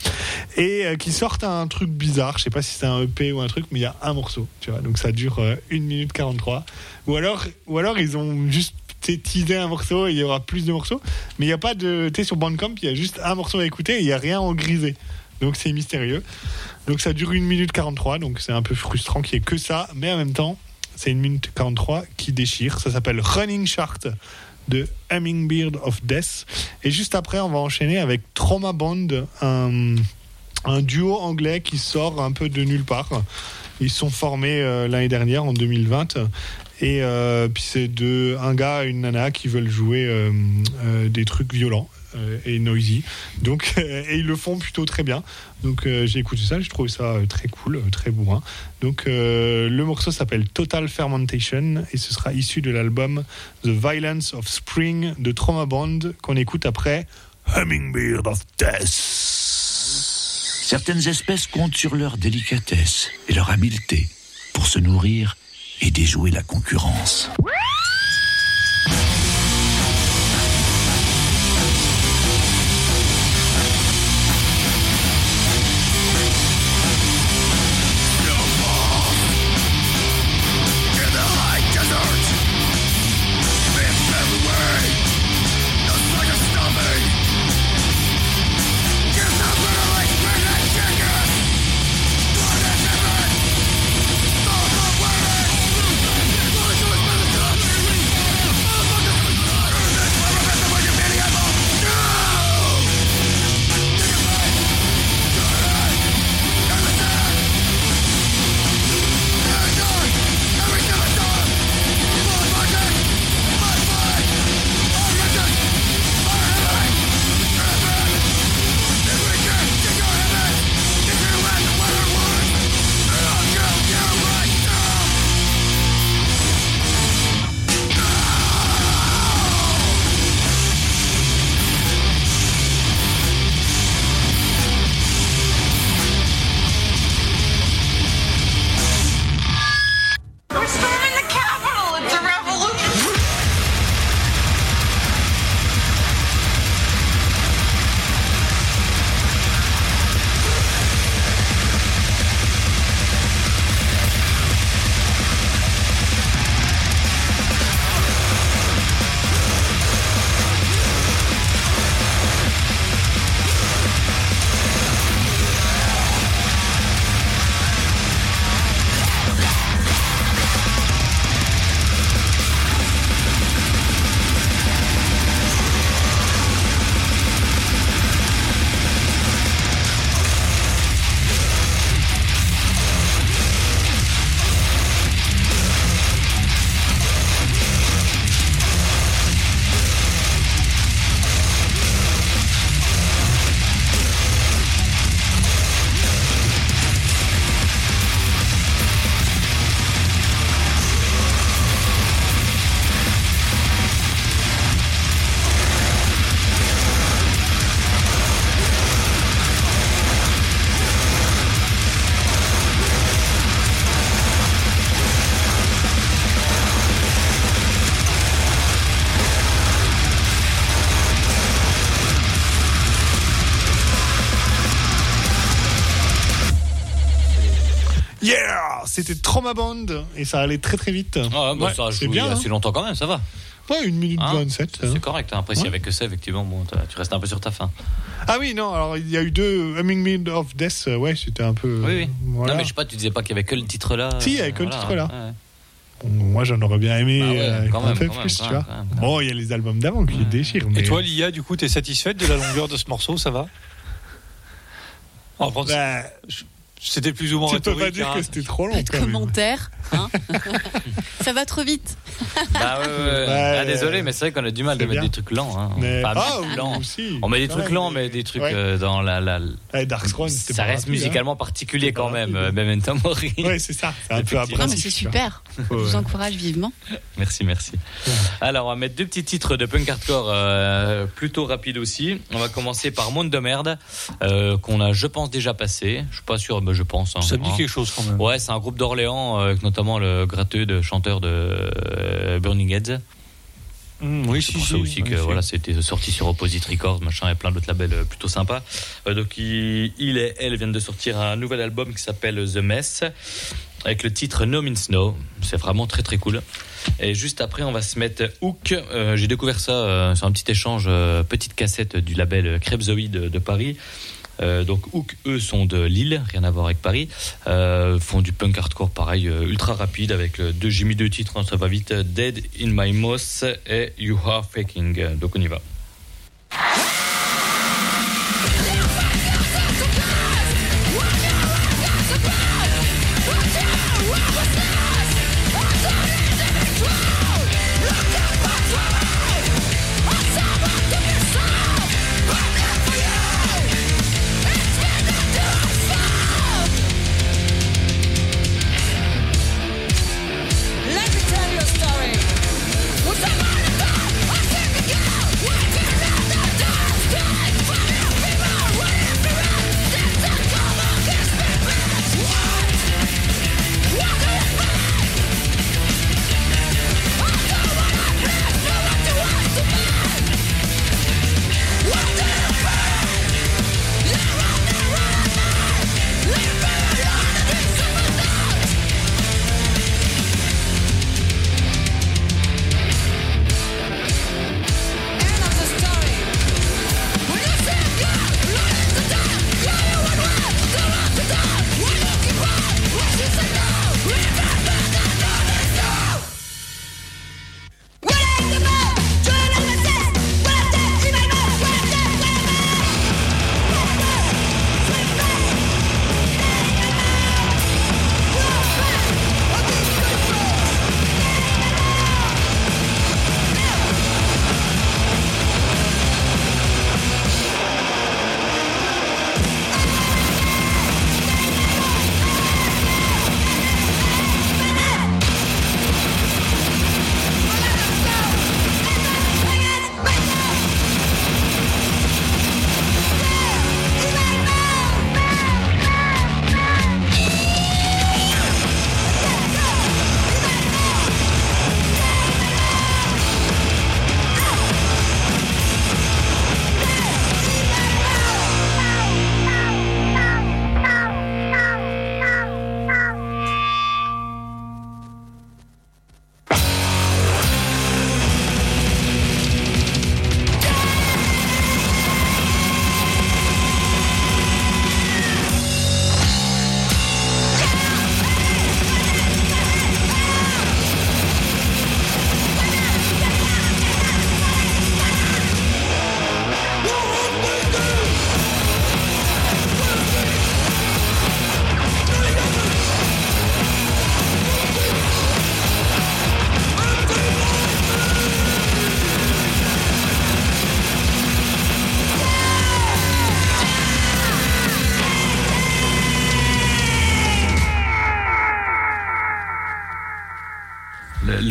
Et euh, qui sortent un truc bizarre je sais pas si c'est un EP ou un truc mais il y a un morceau tu vois. Donc ça dure euh, 1 minute 43 ou alors ou alors ils ont juste teasé un morceau et il y aura plus de morceaux. Mais il n'y a pas de tu sur Bandcamp il y a juste un morceau à écouter et il n'y a rien en grisé. Donc c'est mystérieux. Donc ça dure 1 minute 43 donc c'est un peu frustrant qu'il n'y ait que ça. Mais en même temps c'est 1 minute 43 qui déchire. Ça s'appelle Running Chart de Hummingbird of Death. Et juste après on va enchaîner avec Trauma Bond un, duo anglais qui sort un peu de nulle part. Ils sont formés euh, l'année dernière en 2020 et euh, puis c'est un gars et une nana qui veulent jouer euh, des trucs violents et noisy. Donc *laughs* et ils le font plutôt très bien. Donc euh, j'ai écouté ça j'ai trouvé ça euh, très cool euh, très bourrin donc euh, le morceau s'appelle Total Fermentation et ce sera issu de l'album The Violence of Spring de Trauma Band qu'on écoute après Hummingbird of Death. Certaines espèces comptent sur leur délicatesse et leur habileté pour se nourrir et déjouer la concurrence. C'était Trauma Band et ça allait très très vite. Ah, bah, Ouais, ça a c'est joué bien. assez hein. longtemps quand même, ça va. Ouais, une minute Hein 27. hein. C'est correct. hein. Après, s'il y Ouais. avait que ça, effectivement, bon, tu restes un peu sur ta fin. Ah oui, non, alors il y a eu deux Humming Mid of Death, euh, ouais, c'était un peu. Oui, oui. Voilà. Non, mais je sais pas, tu disais pas qu'il y avait que le titre là. Si, il y avait que le titre là. ouais. Bon, moi j'en aurais bien aimé Bah ouais, euh, quand un même, peu quand plus, quand tu vois. quand même, quand Bon, il y a les albums d'avant qui déchirent. Mais... Et toi, Lia, du coup, t'es satisfaite de la longueur de ce morceau Ça va? En France, Bah, C'était plus ou moins tu peux pas dire hein. que c'était trop long. Pas de commentaires. Hein. *laughs* ça va trop vite. Bah ouais, Ah, désolé, mais c'est vrai qu'on a du mal de mettre des trucs lents. Hein. Mais... Enfin, Ah, mettre oui, lents. aussi. On met des trucs même, lents, mais des trucs Ouais. euh, dans la. Dark Throne, c'était Ça pas reste rapide, hein. musicalement particulier quand même, rapide. euh, Memento Mori. Ouais, c'est ça. C'est un peu. Non, mais abrasif, c'est super. Je vous encourage vivement. Merci, merci. Alors, on va mettre deux petits titres de punk hardcore euh, plutôt rapides aussi. On va commencer par Monde de merde, euh, qu'on a, je pense, déjà passé. Je suis pas sûr, mais je pense. hein. Ça me dit quelque chose quand même. Ouais, c'est un groupe d'Orléans, euh, avec notamment le gratteux de chanteur de euh, Burning Heads. Mmh, oui, C'est pour ça aussi que voilà, c'était sorti sur Opposite Records, machin, et plein d'autres labels euh, plutôt sympas. Euh, donc il, il et elle viennent de sortir un nouvel album qui s'appelle The Mess, avec le titre No Means No. C'est vraiment très très cool. Et juste après, on va se mettre Hook. Euh, J'ai découvert ça euh, sur un petit échange, petite cassette du label Krebsoid de, de Paris. Euh, donc eux, sont de Lille, rien à voir avec Paris. Euh, font du punk hardcore pareil, euh, ultra rapide avec deux, j'ai mis deux titres, hein, ça va vite. Dead in my moss et You are faking. Donc on y va.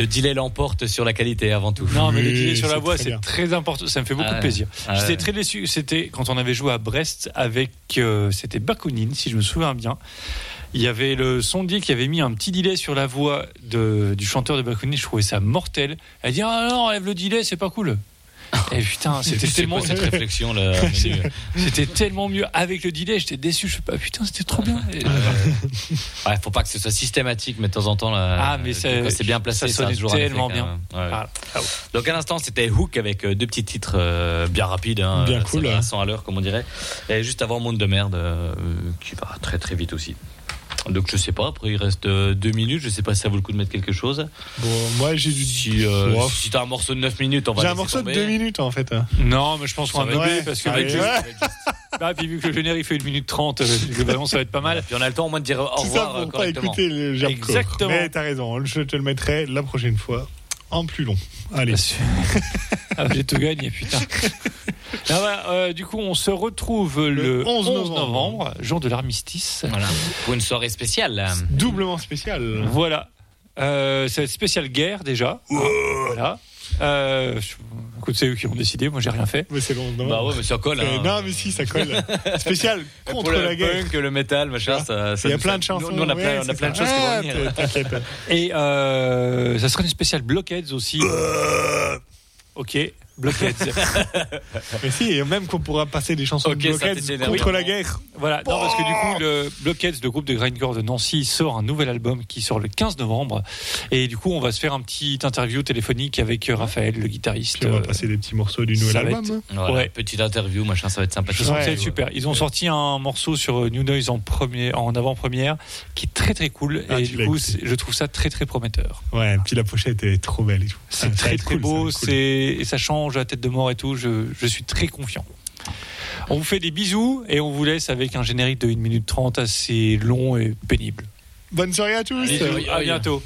Le, delay l'emporte sur la qualité avant tout. Non, mais le delay sur la voix, c'est très important. Ça me fait beaucoup Ah de ouais. plaisir. Ah J'étais ouais. très déçu. C'était quand on avait joué à Brest avec. euh, C'était Bakounine, si je me souviens bien. Il y avait le sondier qui avait mis un petit delay sur la voix de, du chanteur de Bakounine. Je trouvais ça mortel. Elle dit Ah non, enlève le delay, c'est pas cool. *laughs* Et putain, c'était tellement, quoi cette réflexion là *laughs* c'était tellement mieux avec le delay. J'étais déçu. Je fais pas, putain, c'était trop bien. Et- *laughs* Ouais, faut pas que ce soit systématique, mais de temps en temps, là, Ah, mais euh, c'est- quand c'est bien placé, ça ça, toujours effet, tellement quand bien. même. Ouais. Ah, ah ouais. Donc à l'instant, c'était Hook avec euh, deux petits titres euh, bien rapides, hein, Bien euh, cool, ça va hein. à 100 à l'heure, comme on dirait. Et juste avant Monde de merde, euh, qui va très très vite aussi. Donc je sais pas, après il reste euh, deux minutes, je sais pas si ça vaut le coup de mettre quelque chose. Bon, moi j'ai du. Si, euh, Wow. si t'as un morceau de 9 minutes, on va J'ai un morceau de tomber. deux minutes en fait. Non, mais je pense qu'on va être- parce que Allez. Ah, puis vu que le générique fait une minute trente, euh, globalement, ça va être pas mal. Puis on a le temps au moins de dire au Tout ça revoir euh, pour pas écouter le. Exactement. Mais t'as raison, je te le mettrai la prochaine fois en plus long. Allez. Bien sûr. *laughs* Ah, j'ai tout gagné, putain. *laughs* Ah bah, euh, du coup, on se retrouve le, 11 novembre, jour de l'armistice. Voilà, pour une soirée spéciale. Doublement spécial. Voilà. Euh, ça va être spécial guerre déjà. Voilà. Euh, écoute, c'est eux qui ont décidé. Moi, j'ai rien fait. Mais c'est long, non Bah ouais, mais ça colle. Euh, hein. Non, mais si, ça colle. Spécial *laughs* Pour contre le la guerre. punk, le métal, machin, ça, ça Il y a nous- plein ça- de chansons. Nous, on a ouais, plein, on a c'est plein de choses qui vont Ah, venir. T'inquiète. Et euh, ça sera une spéciale Blockheads aussi. ok, Blockheads. *laughs* Mais si, et même qu'on pourra passer des chansons Ok, de Blockheads contre la guerre. Voilà, non, parce que du coup, le Blockheads, le groupe de grindcore de Nancy, sort un nouvel album qui sort le 15 novembre. Et du coup, on va se faire un petit interview téléphonique avec euh, Raphaël, le guitariste. Puis on va Euh, passer des petits morceaux du nouvel ça album. être- hein. Voilà, Ouais. petite interview, machin, ça va être Ouais, ça va être super. Ils ont sorti un morceau sur euh, New Noise en, premier, en avant-première qui est très très cool. Ah, et du coup, je trouve ça très très prometteur. Ouais, puis la pochette est trop belle et C'est très très cool, beau, c'est et ça change à tête de mort et tout. Je, je suis très confiant. On vous fait des bisous et on vous laisse avec un générique de 1 minute 30 assez long et pénible. Bonne soirée à tous. Bisous. À bientôt.